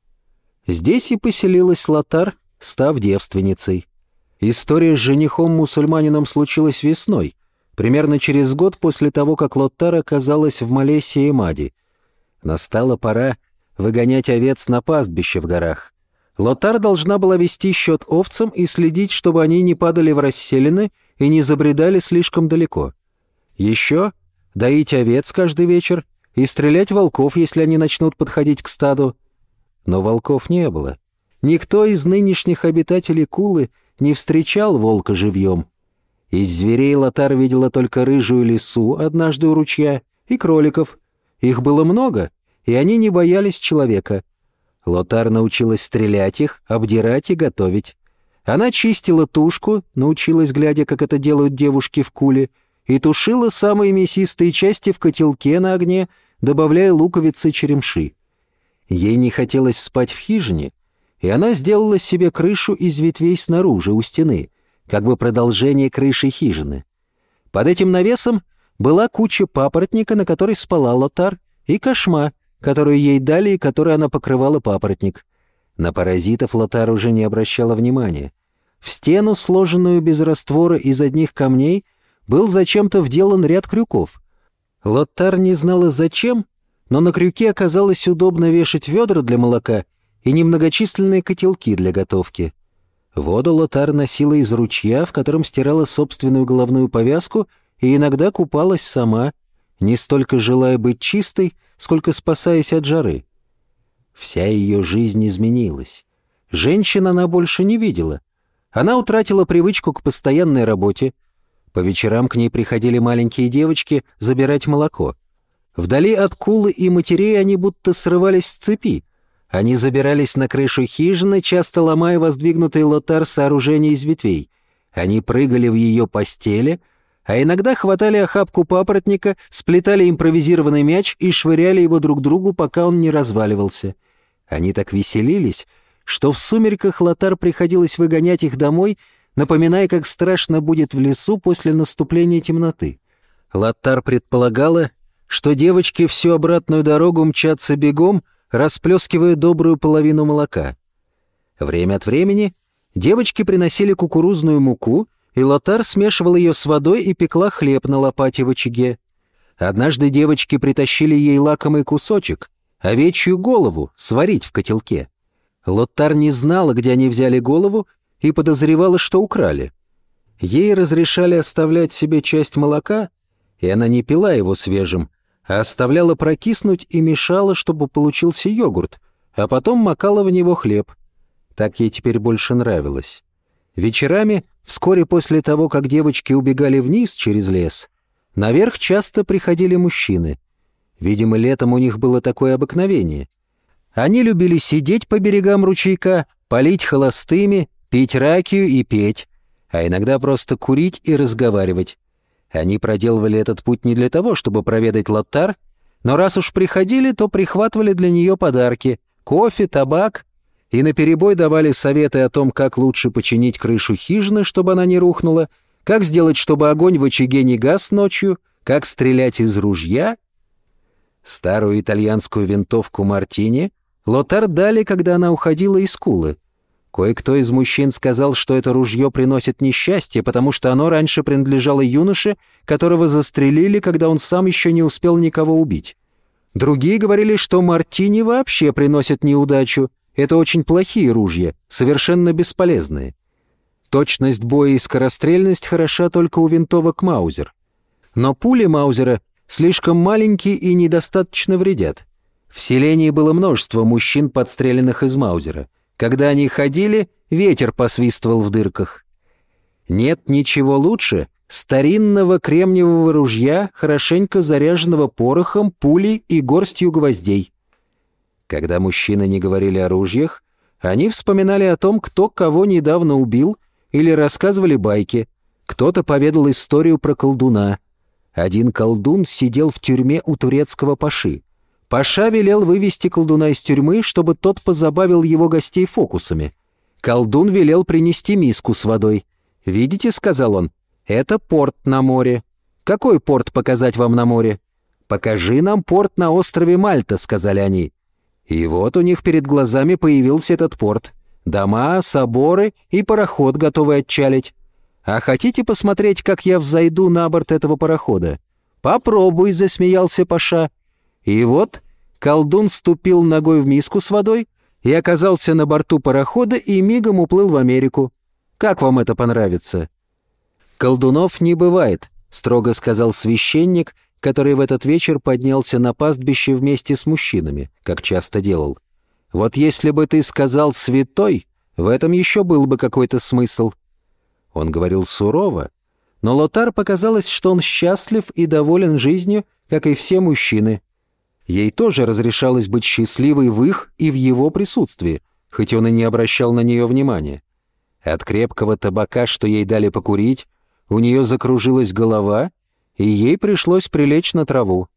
Здесь и поселилась Лотар, став девственницей. История с женихом-мусульманином случилась весной, примерно через год после того, как Лоттар оказалась в Малесии и Мади. Настала пора выгонять овец на пастбище в горах. Лотар должна была вести счет овцам и следить, чтобы они не падали в расселины и не забредали слишком далеко. Еще доить овец каждый вечер и стрелять волков, если они начнут подходить к стаду. Но волков не было. Никто из нынешних обитателей Кулы не встречал волка живьем. Из зверей Лотар видела только рыжую лису однажды у ручья и кроликов. Их было много, и они не боялись человека. Лотар научилась стрелять их, обдирать и готовить. Она чистила тушку, научилась, глядя, как это делают девушки в куле, и тушила самые мясистые части в котелке на огне, добавляя луковицы черемши. Ей не хотелось спать в хижине, и она сделала себе крышу из ветвей снаружи, у стены, как бы продолжение крыши хижины. Под этим навесом была куча папоротника, на которой спала Лотар, и кошма, которую ей дали и которой она покрывала папоротник. На паразитов Лотар уже не обращала внимания. В стену, сложенную без раствора из одних камней, был зачем-то вделан ряд крюков. Лотар не знала зачем, но на крюке оказалось удобно вешать ведра для молока — и немногочисленные котелки для готовки. Воду Лотар носила из ручья, в котором стирала собственную головную повязку и иногда купалась сама, не столько желая быть чистой, сколько спасаясь от жары. Вся ее жизнь изменилась. Женщин она больше не видела. Она утратила привычку к постоянной работе. По вечерам к ней приходили маленькие девочки забирать молоко. Вдали от кулы и матерей они будто срывались с цепи, они забирались на крышу хижины, часто ломая воздвигнутый лотар сооружения из ветвей. Они прыгали в ее постели, а иногда хватали охапку папоротника, сплетали импровизированный мяч и швыряли его друг другу, пока он не разваливался. Они так веселились, что в сумерках лотар приходилось выгонять их домой, напоминая, как страшно будет в лесу после наступления темноты. Лотар предполагала, что девочки всю обратную дорогу мчатся бегом — расплескивая добрую половину молока. Время от времени девочки приносили кукурузную муку, и Лотар смешивал ее с водой и пекла хлеб на лопате в очаге. Однажды девочки притащили ей лакомый кусочек, овечью голову, сварить в котелке. Лотар не знала, где они взяли голову, и подозревала, что украли. Ей разрешали оставлять себе часть молока, и она не пила его свежим, а оставляла прокиснуть и мешала, чтобы получился йогурт, а потом макала в него хлеб. Так ей теперь больше нравилось. Вечерами вскоре после того, как девочки убегали вниз через лес, наверх часто приходили мужчины. Видимо, летом у них было такое обыкновение. Они любили сидеть по берегам ручейка, полить холостыми, пить ракию и петь, а иногда просто курить и разговаривать. Они проделывали этот путь не для того, чтобы проведать Лоттар, но раз уж приходили, то прихватывали для нее подарки — кофе, табак и наперебой давали советы о том, как лучше починить крышу хижины, чтобы она не рухнула, как сделать, чтобы огонь в очаге не гас ночью, как стрелять из ружья. Старую итальянскую винтовку «Мартини» Лотар дали, когда она уходила из Кулы. Кое-кто из мужчин сказал, что это ружье приносит несчастье, потому что оно раньше принадлежало юноше, которого застрелили, когда он сам еще не успел никого убить. Другие говорили, что Мартини вообще приносит неудачу, это очень плохие ружья, совершенно бесполезные. Точность боя и скорострельность хороша только у винтовок Маузер. Но пули Маузера слишком маленькие и недостаточно вредят. В селении было множество мужчин, подстреленных из Маузера. Когда они ходили, ветер посвистывал в дырках. Нет ничего лучше старинного кремниевого ружья, хорошенько заряженного порохом, пулей и горстью гвоздей. Когда мужчины не говорили о ружьях, они вспоминали о том, кто кого недавно убил, или рассказывали байки. Кто-то поведал историю про колдуна. Один колдун сидел в тюрьме у турецкого паши. Паша велел вывести колдуна из тюрьмы, чтобы тот позабавил его гостей фокусами. Колдун велел принести миску с водой. «Видите», — сказал он, — «это порт на море». «Какой порт показать вам на море?» «Покажи нам порт на острове Мальта», — сказали они. И вот у них перед глазами появился этот порт. Дома, соборы и пароход, готовый отчалить. А хотите посмотреть, как я взойду на борт этого парохода? Попробуй, засмеялся Паша. И вот колдун ступил ногой в миску с водой и оказался на борту парохода и мигом уплыл в Америку. Как вам это понравится? Колдунов не бывает, строго сказал священник — который в этот вечер поднялся на пастбище вместе с мужчинами, как часто делал. «Вот если бы ты сказал «святой», в этом еще был бы какой-то смысл». Он говорил сурово, но Лотар показалось, что он счастлив и доволен жизнью, как и все мужчины. Ей тоже разрешалось быть счастливой в их и в его присутствии, хоть он и не обращал на нее внимания. От крепкого табака, что ей дали покурить, у нее закружилась голова, и ей пришлось прилечь на траву.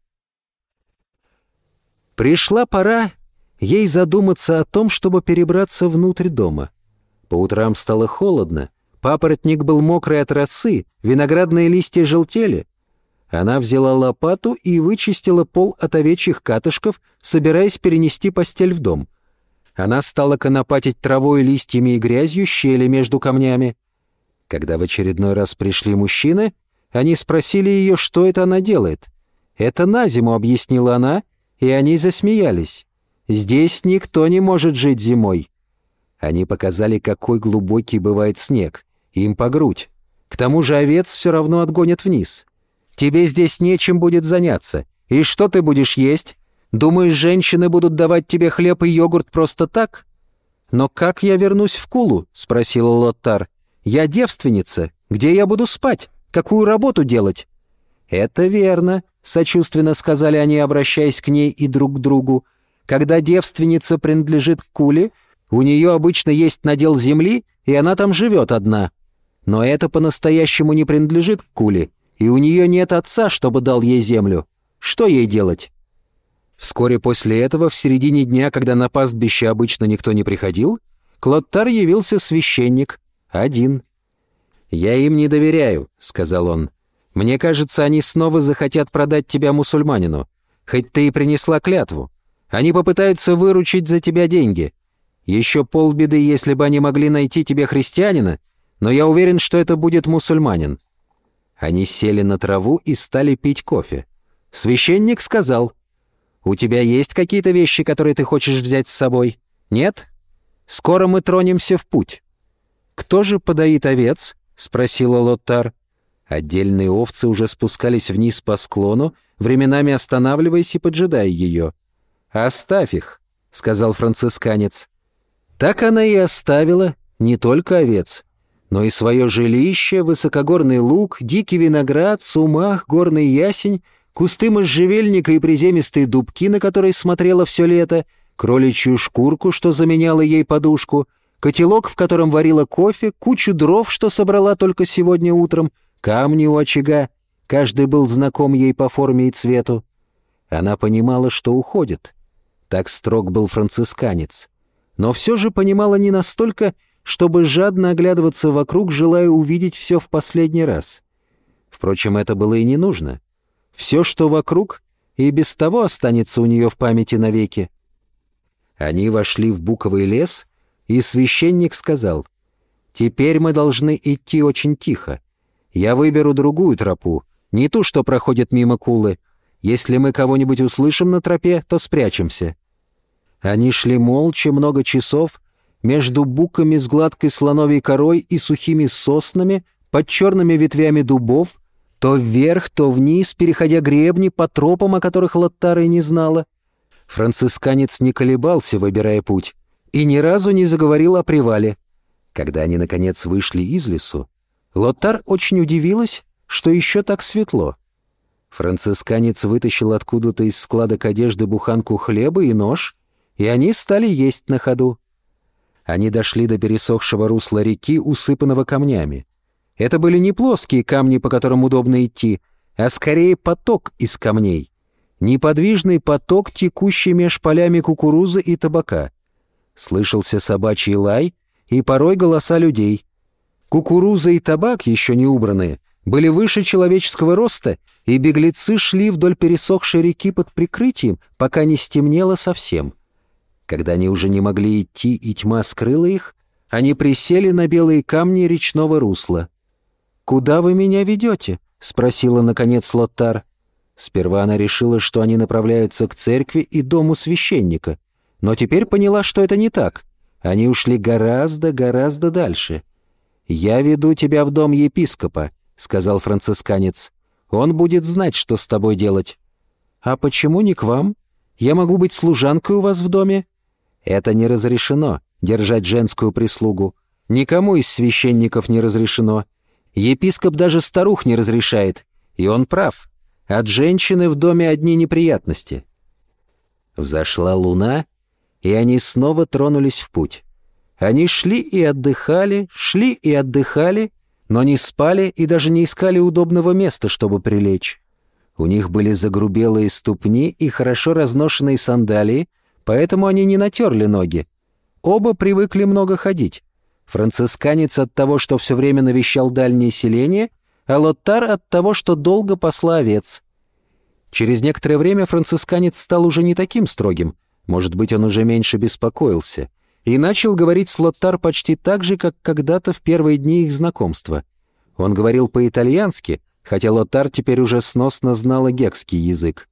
Пришла пора ей задуматься о том, чтобы перебраться внутрь дома. По утрам стало холодно, папоротник был мокрый от росы, виноградные листья желтели. Она взяла лопату и вычистила пол от овечьих катышков, собираясь перенести постель в дом. Она стала конопатить травой, листьями и грязью щели между камнями. Когда в очередной раз пришли мужчины, они спросили ее, что это она делает. «Это на зиму», — объяснила она, и они засмеялись. «Здесь никто не может жить зимой». Они показали, какой глубокий бывает снег. Им по грудь. К тому же овец все равно отгонят вниз. Тебе здесь нечем будет заняться. И что ты будешь есть? Думаешь, женщины будут давать тебе хлеб и йогурт просто так? Но как я вернусь в Кулу? спросила Лоттар. Я девственница. Где я буду спать? Какую работу делать?» «Это верно», — сочувственно сказали они, обращаясь к ней и друг к другу. «Когда девственница принадлежит Куле, у нее обычно есть надел земли, и она там живет одна. Но это по-настоящему не принадлежит Куле, и у нее нет отца, чтобы дал ей землю. Что ей делать?» Вскоре после этого, в середине дня, когда на пастбище обычно никто не приходил, к Лоттар явился священник, один. «Я им не доверяю», — сказал он. «Мне кажется, они снова захотят продать тебя мусульманину, хоть ты и принесла клятву. Они попытаются выручить за тебя деньги. Еще полбеды, если бы они могли найти тебе христианина, но я уверен, что это будет мусульманин». Они сели на траву и стали пить кофе. Священник сказал, «У тебя есть какие-то вещи, которые ты хочешь взять с собой? Нет? Скоро мы тронемся в путь. Кто же подоит овец?» — спросила Лотар. Отдельные овцы уже спускались вниз по склону, временами останавливаясь и поджидая ее. «Оставь их», — сказал францисканец. Так она и оставила не только овец, но и свое жилище, высокогорный луг, дикий виноград, сумах, горный ясень, кусты можжевельника и приземистые дубки, на которые смотрела все лето, кроличью шкурку, что заменяла ей подушку, котелок, в котором варила кофе, кучу дров, что собрала только сегодня утром, камни у очага. Каждый был знаком ей по форме и цвету. Она понимала, что уходит. Так строг был францисканец. Но все же понимала не настолько, чтобы жадно оглядываться вокруг, желая увидеть все в последний раз. Впрочем, это было и не нужно. Все, что вокруг, и без того останется у нее в памяти навеки. Они вошли в буковый лес, и священник сказал, «Теперь мы должны идти очень тихо. Я выберу другую тропу, не ту, что проходит мимо кулы. Если мы кого-нибудь услышим на тропе, то спрячемся». Они шли молча много часов, между буками с гладкой слоновой корой и сухими соснами, под черными ветвями дубов, то вверх, то вниз, переходя гребни по тропам, о которых Лоттара не знала. Францисканец не колебался, выбирая путь, и ни разу не заговорил о привале. Когда они, наконец, вышли из лесу, Лоттар очень удивилась, что еще так светло. Францисканец вытащил откуда-то из складок одежды буханку хлеба и нож, и они стали есть на ходу. Они дошли до пересохшего русла реки, усыпанного камнями. Это были не плоские камни, по которым удобно идти, а скорее поток из камней. Неподвижный поток, текущий меж полями кукурузы и табака. Слышался собачий лай и порой голоса людей. Кукуруза и табак, еще не убранные, были выше человеческого роста, и беглецы шли вдоль пересохшей реки под прикрытием, пока не стемнело совсем — когда они уже не могли идти и тьма скрыла их, они присели на белые камни речного русла. «Куда вы меня ведете?» — спросила, наконец, Лоттар. Сперва она решила, что они направляются к церкви и дому священника, но теперь поняла, что это не так. Они ушли гораздо-гораздо дальше. «Я веду тебя в дом епископа», — сказал францисканец. «Он будет знать, что с тобой делать». «А почему не к вам? Я могу быть служанкой у вас в доме?» Это не разрешено, держать женскую прислугу. Никому из священников не разрешено. Епископ даже старух не разрешает. И он прав. От женщины в доме одни неприятности. Взошла луна, и они снова тронулись в путь. Они шли и отдыхали, шли и отдыхали, но не спали и даже не искали удобного места, чтобы прилечь. У них были загрубелые ступни и хорошо разношенные сандалии, поэтому они не натерли ноги. Оба привыкли много ходить. Францисканец от того, что все время навещал дальние селения, а Лоттар от того, что долго посла овец. Через некоторое время францисканец стал уже не таким строгим, может быть, он уже меньше беспокоился, и начал говорить с Лоттар почти так же, как когда-то в первые дни их знакомства. Он говорил по-итальянски, хотя Лоттар теперь уже сносно знала гекский язык.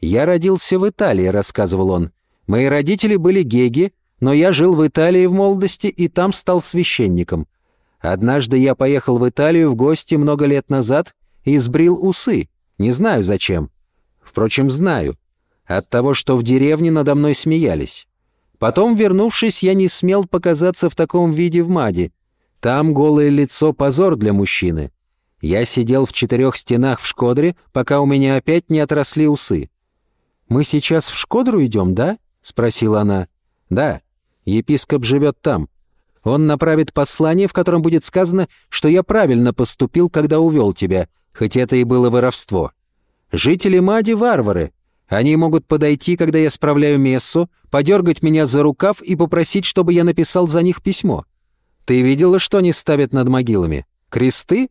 «Я родился в Италии», — рассказывал он, — Мои родители были геги, но я жил в Италии в молодости и там стал священником. Однажды я поехал в Италию в гости много лет назад и сбрил усы. Не знаю зачем. Впрочем, знаю. От того, что в деревне надо мной смеялись. Потом, вернувшись, я не смел показаться в таком виде в Маде. Там голое лицо — позор для мужчины. Я сидел в четырех стенах в Шкодре, пока у меня опять не отросли усы. «Мы сейчас в Шкодру идем, да?» — спросила она. «Да, епископ живет там. Он направит послание, в котором будет сказано, что я правильно поступил, когда увел тебя, хоть это и было воровство. Жители Мади — варвары. Они могут подойти, когда я справляю мессу, подергать меня за рукав и попросить, чтобы я написал за них письмо. Ты видела, что они ставят над могилами? Кресты?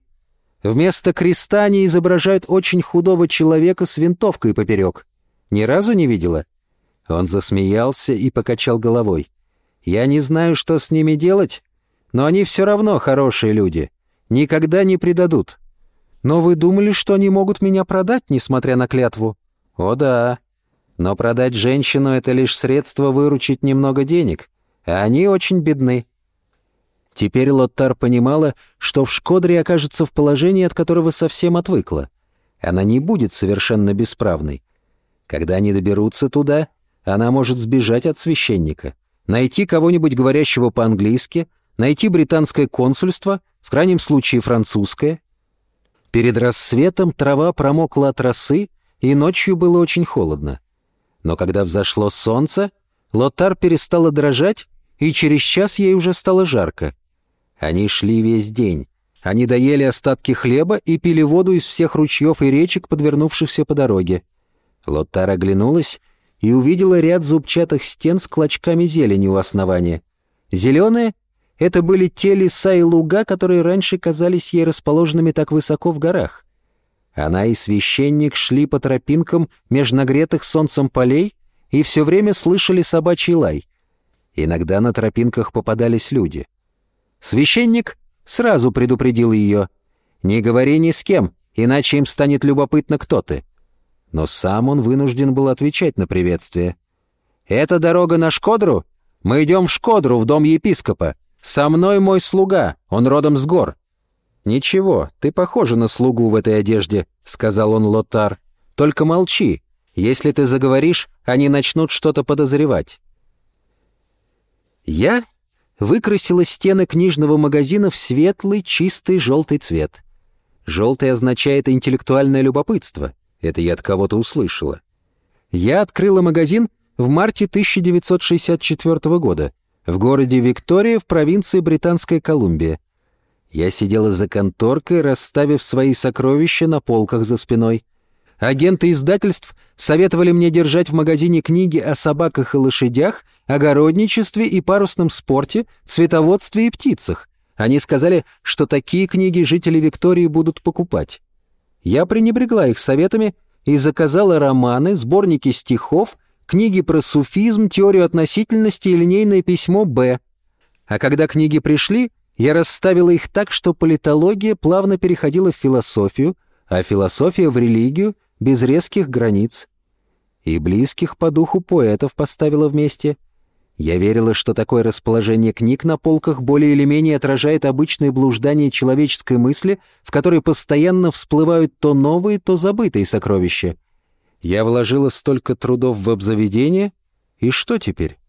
Вместо креста они изображают очень худого человека с винтовкой поперек. Ни разу не видела?» Он засмеялся и покачал головой. «Я не знаю, что с ними делать, но они все равно хорошие люди. Никогда не предадут. Но вы думали, что они могут меня продать, несмотря на клятву?» «О да. Но продать женщину — это лишь средство выручить немного денег, а они очень бедны». Теперь Лоттар понимала, что в Шкодре окажется в положении, от которого совсем отвыкла. Она не будет совершенно бесправной. Когда они доберутся туда, она может сбежать от священника, найти кого-нибудь говорящего по-английски, найти британское консульство, в крайнем случае французское. Перед рассветом трава промокла от росы, и ночью было очень холодно. Но когда взошло солнце, Лотар перестала дрожать, и через час ей уже стало жарко. Они шли весь день. Они доели остатки хлеба и пили воду из всех ручьев и речек, подвернувшихся по дороге. Лоттар оглянулась и увидела ряд зубчатых стен с клочками зелени у основания. Зеленые — это были те леса и луга, которые раньше казались ей расположенными так высоко в горах. Она и священник шли по тропинкам меж нагретых солнцем полей и все время слышали собачий лай. Иногда на тропинках попадались люди. Священник сразу предупредил ее. «Не говори ни с кем, иначе им станет любопытно, кто ты». Но сам он вынужден был отвечать на приветствие. «Это дорога на Шкодру? Мы идем в Шкодру, в дом епископа. Со мной мой слуга, он родом с гор». «Ничего, ты похожа на слугу в этой одежде», — сказал он Лотар. «Только молчи. Если ты заговоришь, они начнут что-то подозревать». Я выкрасила стены книжного магазина в светлый, чистый желтый цвет. Желтый означает интеллектуальное любопытство. Это я от кого-то услышала. Я открыла магазин в марте 1964 года в городе Виктория в провинции Британская Колумбия. Я сидела за конторкой, расставив свои сокровища на полках за спиной. Агенты издательств советовали мне держать в магазине книги о собаках и лошадях, огородничестве и парусном спорте, цветоводстве и птицах. Они сказали, что такие книги жители Виктории будут покупать. Я пренебрегла их советами и заказала романы, сборники стихов, книги про суфизм, теорию относительности и линейное письмо «Б». А когда книги пришли, я расставила их так, что политология плавно переходила в философию, а философия в религию без резких границ. И близких по духу поэтов поставила вместе. Я верила, что такое расположение книг на полках более или менее отражает обычные блуждания человеческой мысли, в которой постоянно всплывают то новые, то забытые сокровища. Я вложила столько трудов в обзаведение, и что теперь?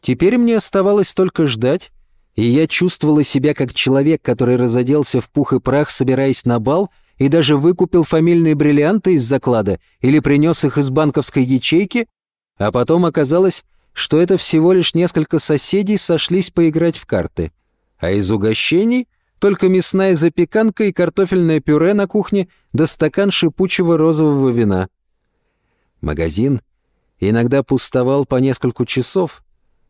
Теперь мне оставалось только ждать, и я чувствовала себя как человек, который разоделся в пух и прах, собираясь на бал, и даже выкупил фамильные бриллианты из заклада или принес их из банковской ячейки, а потом оказалось, что это всего лишь несколько соседей сошлись поиграть в карты. А из угощений только мясная запеканка и картофельное пюре на кухне да стакан шипучего розового вина. Магазин иногда пустовал по несколько часов,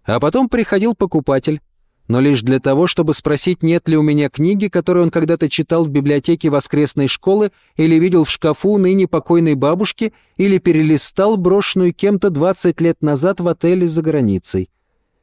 а потом приходил покупатель, но лишь для того, чтобы спросить, нет ли у меня книги, которую он когда-то читал в библиотеке воскресной школы или видел в шкафу ныне покойной бабушки или перелистал брошенную кем-то 20 лет назад в отеле за границей.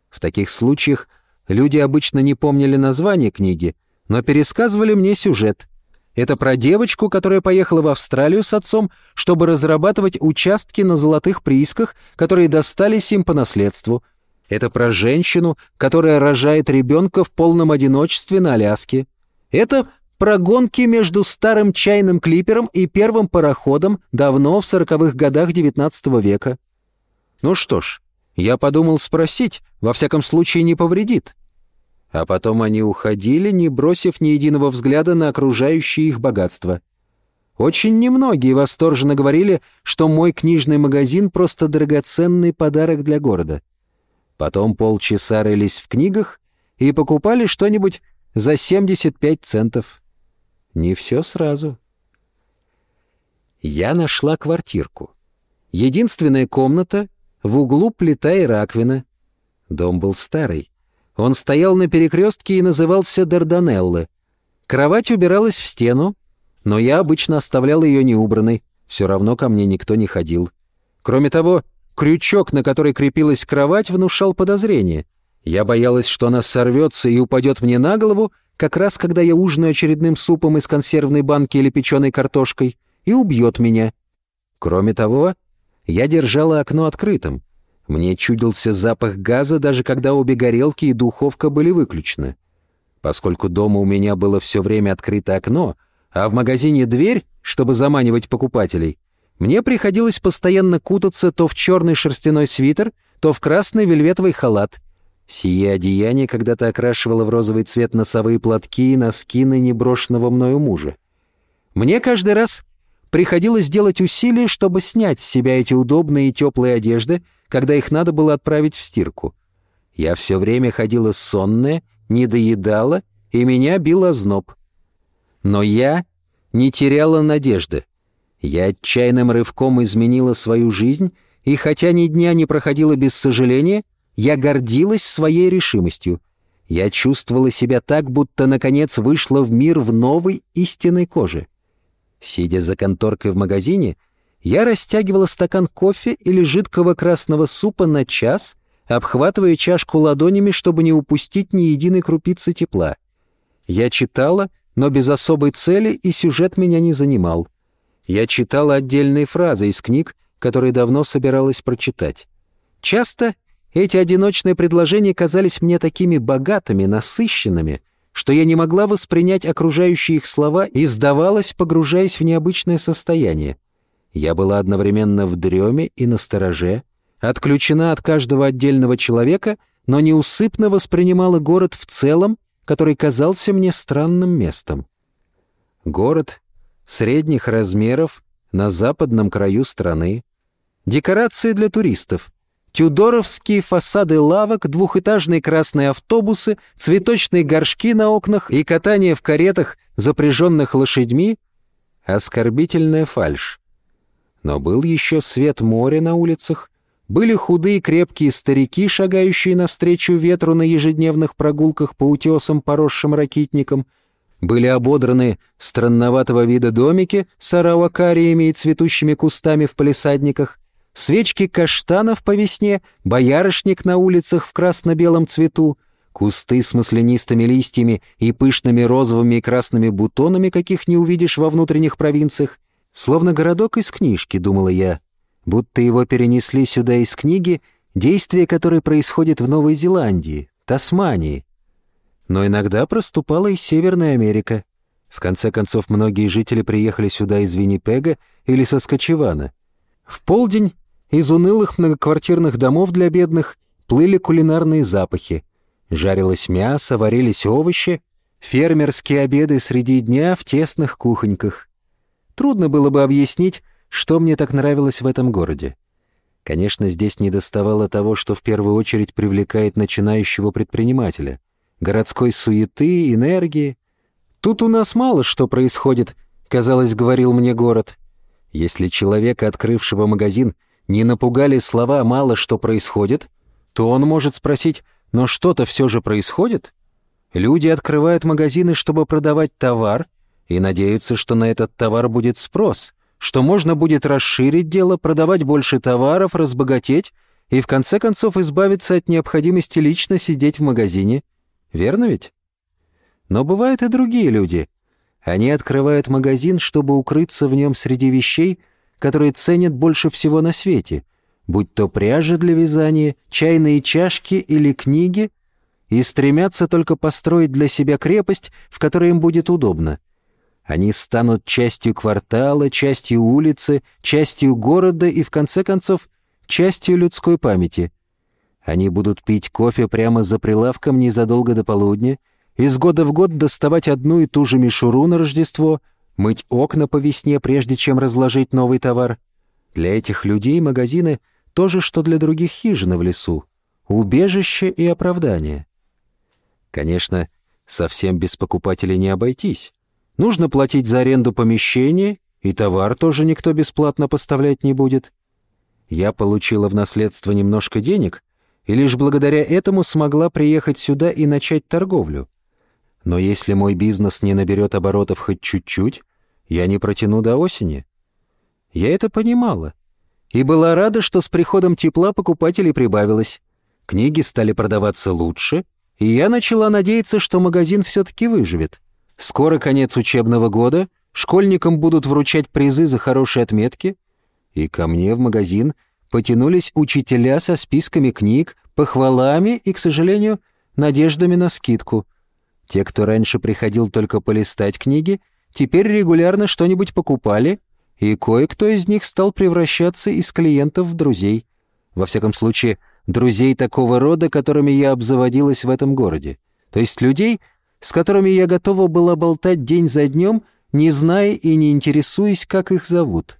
В таких случаях люди обычно не помнили название книги, но пересказывали мне сюжет. Это про девочку, которая поехала в Австралию с отцом, чтобы разрабатывать участки на золотых приисках, которые достались им по наследству — это про женщину, которая рожает ребенка в полном одиночестве на Аляске. Это про гонки между старым чайным клипером и первым пароходом давно в сороковых годах XIX века. Ну что ж, я подумал спросить, во всяком случае не повредит. А потом они уходили, не бросив ни единого взгляда на окружающее их богатство. Очень немногие восторженно говорили, что мой книжный магазин просто драгоценный подарок для города. Потом полчаса рылись в книгах и покупали что-нибудь за 75 центов. Не все сразу. Я нашла квартирку. Единственная комната, в углу плита и раковина. Дом был старый. Он стоял на перекрестке и назывался Дарданеллы. Кровать убиралась в стену, но я обычно оставлял ее неубранной. Все равно ко мне никто не ходил. Кроме того, Крючок, на который крепилась кровать, внушал подозрение. Я боялась, что она сорвется и упадет мне на голову, как раз когда я ужинаю очередным супом из консервной банки или печеной картошкой, и убьет меня. Кроме того, я держала окно открытым. Мне чудился запах газа, даже когда обе горелки и духовка были выключены. Поскольку дома у меня было все время открыто окно, а в магазине дверь, чтобы заманивать покупателей, мне приходилось постоянно кутаться то в черный шерстяной свитер, то в красный вельветовый халат. Сие одеяние когда-то окрашивало в розовый цвет носовые платки и носки на неброшенного мною мужа. Мне каждый раз приходилось делать усилия, чтобы снять с себя эти удобные и теплые одежды, когда их надо было отправить в стирку. Я все время ходила сонная, не доедала, и меня бил озноб. Но я не теряла надежды. Я отчаянным рывком изменила свою жизнь, и хотя ни дня не проходила без сожаления, я гордилась своей решимостью. Я чувствовала себя так, будто наконец вышла в мир в новой истинной коже. Сидя за конторкой в магазине, я растягивала стакан кофе или жидкого красного супа на час, обхватывая чашку ладонями, чтобы не упустить ни единой крупицы тепла. Я читала, но без особой цели, и сюжет меня не занимал. Я читала отдельные фразы из книг, которые давно собиралась прочитать. Часто эти одиночные предложения казались мне такими богатыми, насыщенными, что я не могла воспринять окружающие их слова и сдавалась, погружаясь в необычное состояние. Я была одновременно в дреме и на стороже, отключена от каждого отдельного человека, но неусыпно воспринимала город в целом, который казался мне странным местом. Город средних размеров на западном краю страны, декорации для туристов — тюдоровские фасады лавок, двухэтажные красные автобусы, цветочные горшки на окнах и катание в каретах, запряженных лошадьми — оскорбительная фальшь. Но был еще свет моря на улицах, были худые крепкие старики, шагающие навстречу ветру на ежедневных прогулках по утесам, поросшим ракитником, были ободраны странноватого вида домики с арауакариями и цветущими кустами в палисадниках — свечки каштанов по весне, боярышник на улицах в красно-белом цвету, кусты с маслянистыми листьями и пышными розовыми и красными бутонами, каких не увидишь во внутренних провинциях. Словно городок из книжки, думала я, будто его перенесли сюда из книги, действие которой происходит в Новой Зеландии, Тасмании. Но иногда проступала и Северная Америка. В конце концов, многие жители приехали сюда из Виннипега или Соскочевана. В полдень из унылых многоквартирных домов для бедных плыли кулинарные запахи. Жарилось мясо, варились овощи, фермерские обеды среди дня в тесных кухоньках. Трудно было бы объяснить, что мне так нравилось в этом городе. Конечно, здесь не доставало того, что в первую очередь привлекает начинающего предпринимателя. Городской суеты, энергии. Тут у нас мало что происходит, казалось, говорил мне город. Если человека, открывшего магазин, не напугали слова «мало что происходит», то он может спросить «но что-то все же происходит?» Люди открывают магазины, чтобы продавать товар, и надеются, что на этот товар будет спрос, что можно будет расширить дело, продавать больше товаров, разбогатеть и в конце концов избавиться от необходимости лично сидеть в магазине. Верно ведь? Но бывают и другие люди. Они открывают магазин, чтобы укрыться в нем среди вещей, которые ценят больше всего на свете, будь то пряжа для вязания, чайные чашки или книги, и стремятся только построить для себя крепость, в которой им будет удобно. Они станут частью квартала, частью улицы, частью города и, в конце концов, частью людской памяти. Они будут пить кофе прямо за прилавком незадолго до полудня, из года в год доставать одну и ту же мишуру на Рождество — мыть окна по весне, прежде чем разложить новый товар. Для этих людей магазины — то же, что для других хижины в лесу. Убежище и оправдание. Конечно, совсем без покупателей не обойтись. Нужно платить за аренду помещения, и товар тоже никто бесплатно поставлять не будет. Я получила в наследство немножко денег, и лишь благодаря этому смогла приехать сюда и начать торговлю. Но если мой бизнес не наберет оборотов хоть чуть-чуть, я не протяну до осени. Я это понимала. И была рада, что с приходом тепла покупателей прибавилось. Книги стали продаваться лучше, и я начала надеяться, что магазин все-таки выживет. Скоро конец учебного года, школьникам будут вручать призы за хорошие отметки, и ко мне в магазин потянулись учителя со списками книг, похвалами и, к сожалению, надеждами на скидку. Те, кто раньше приходил только полистать книги, теперь регулярно что-нибудь покупали, и кое-кто из них стал превращаться из клиентов в друзей. Во всяком случае, друзей такого рода, которыми я обзаводилась в этом городе. То есть людей, с которыми я готова была болтать день за днем, не зная и не интересуясь, как их зовут.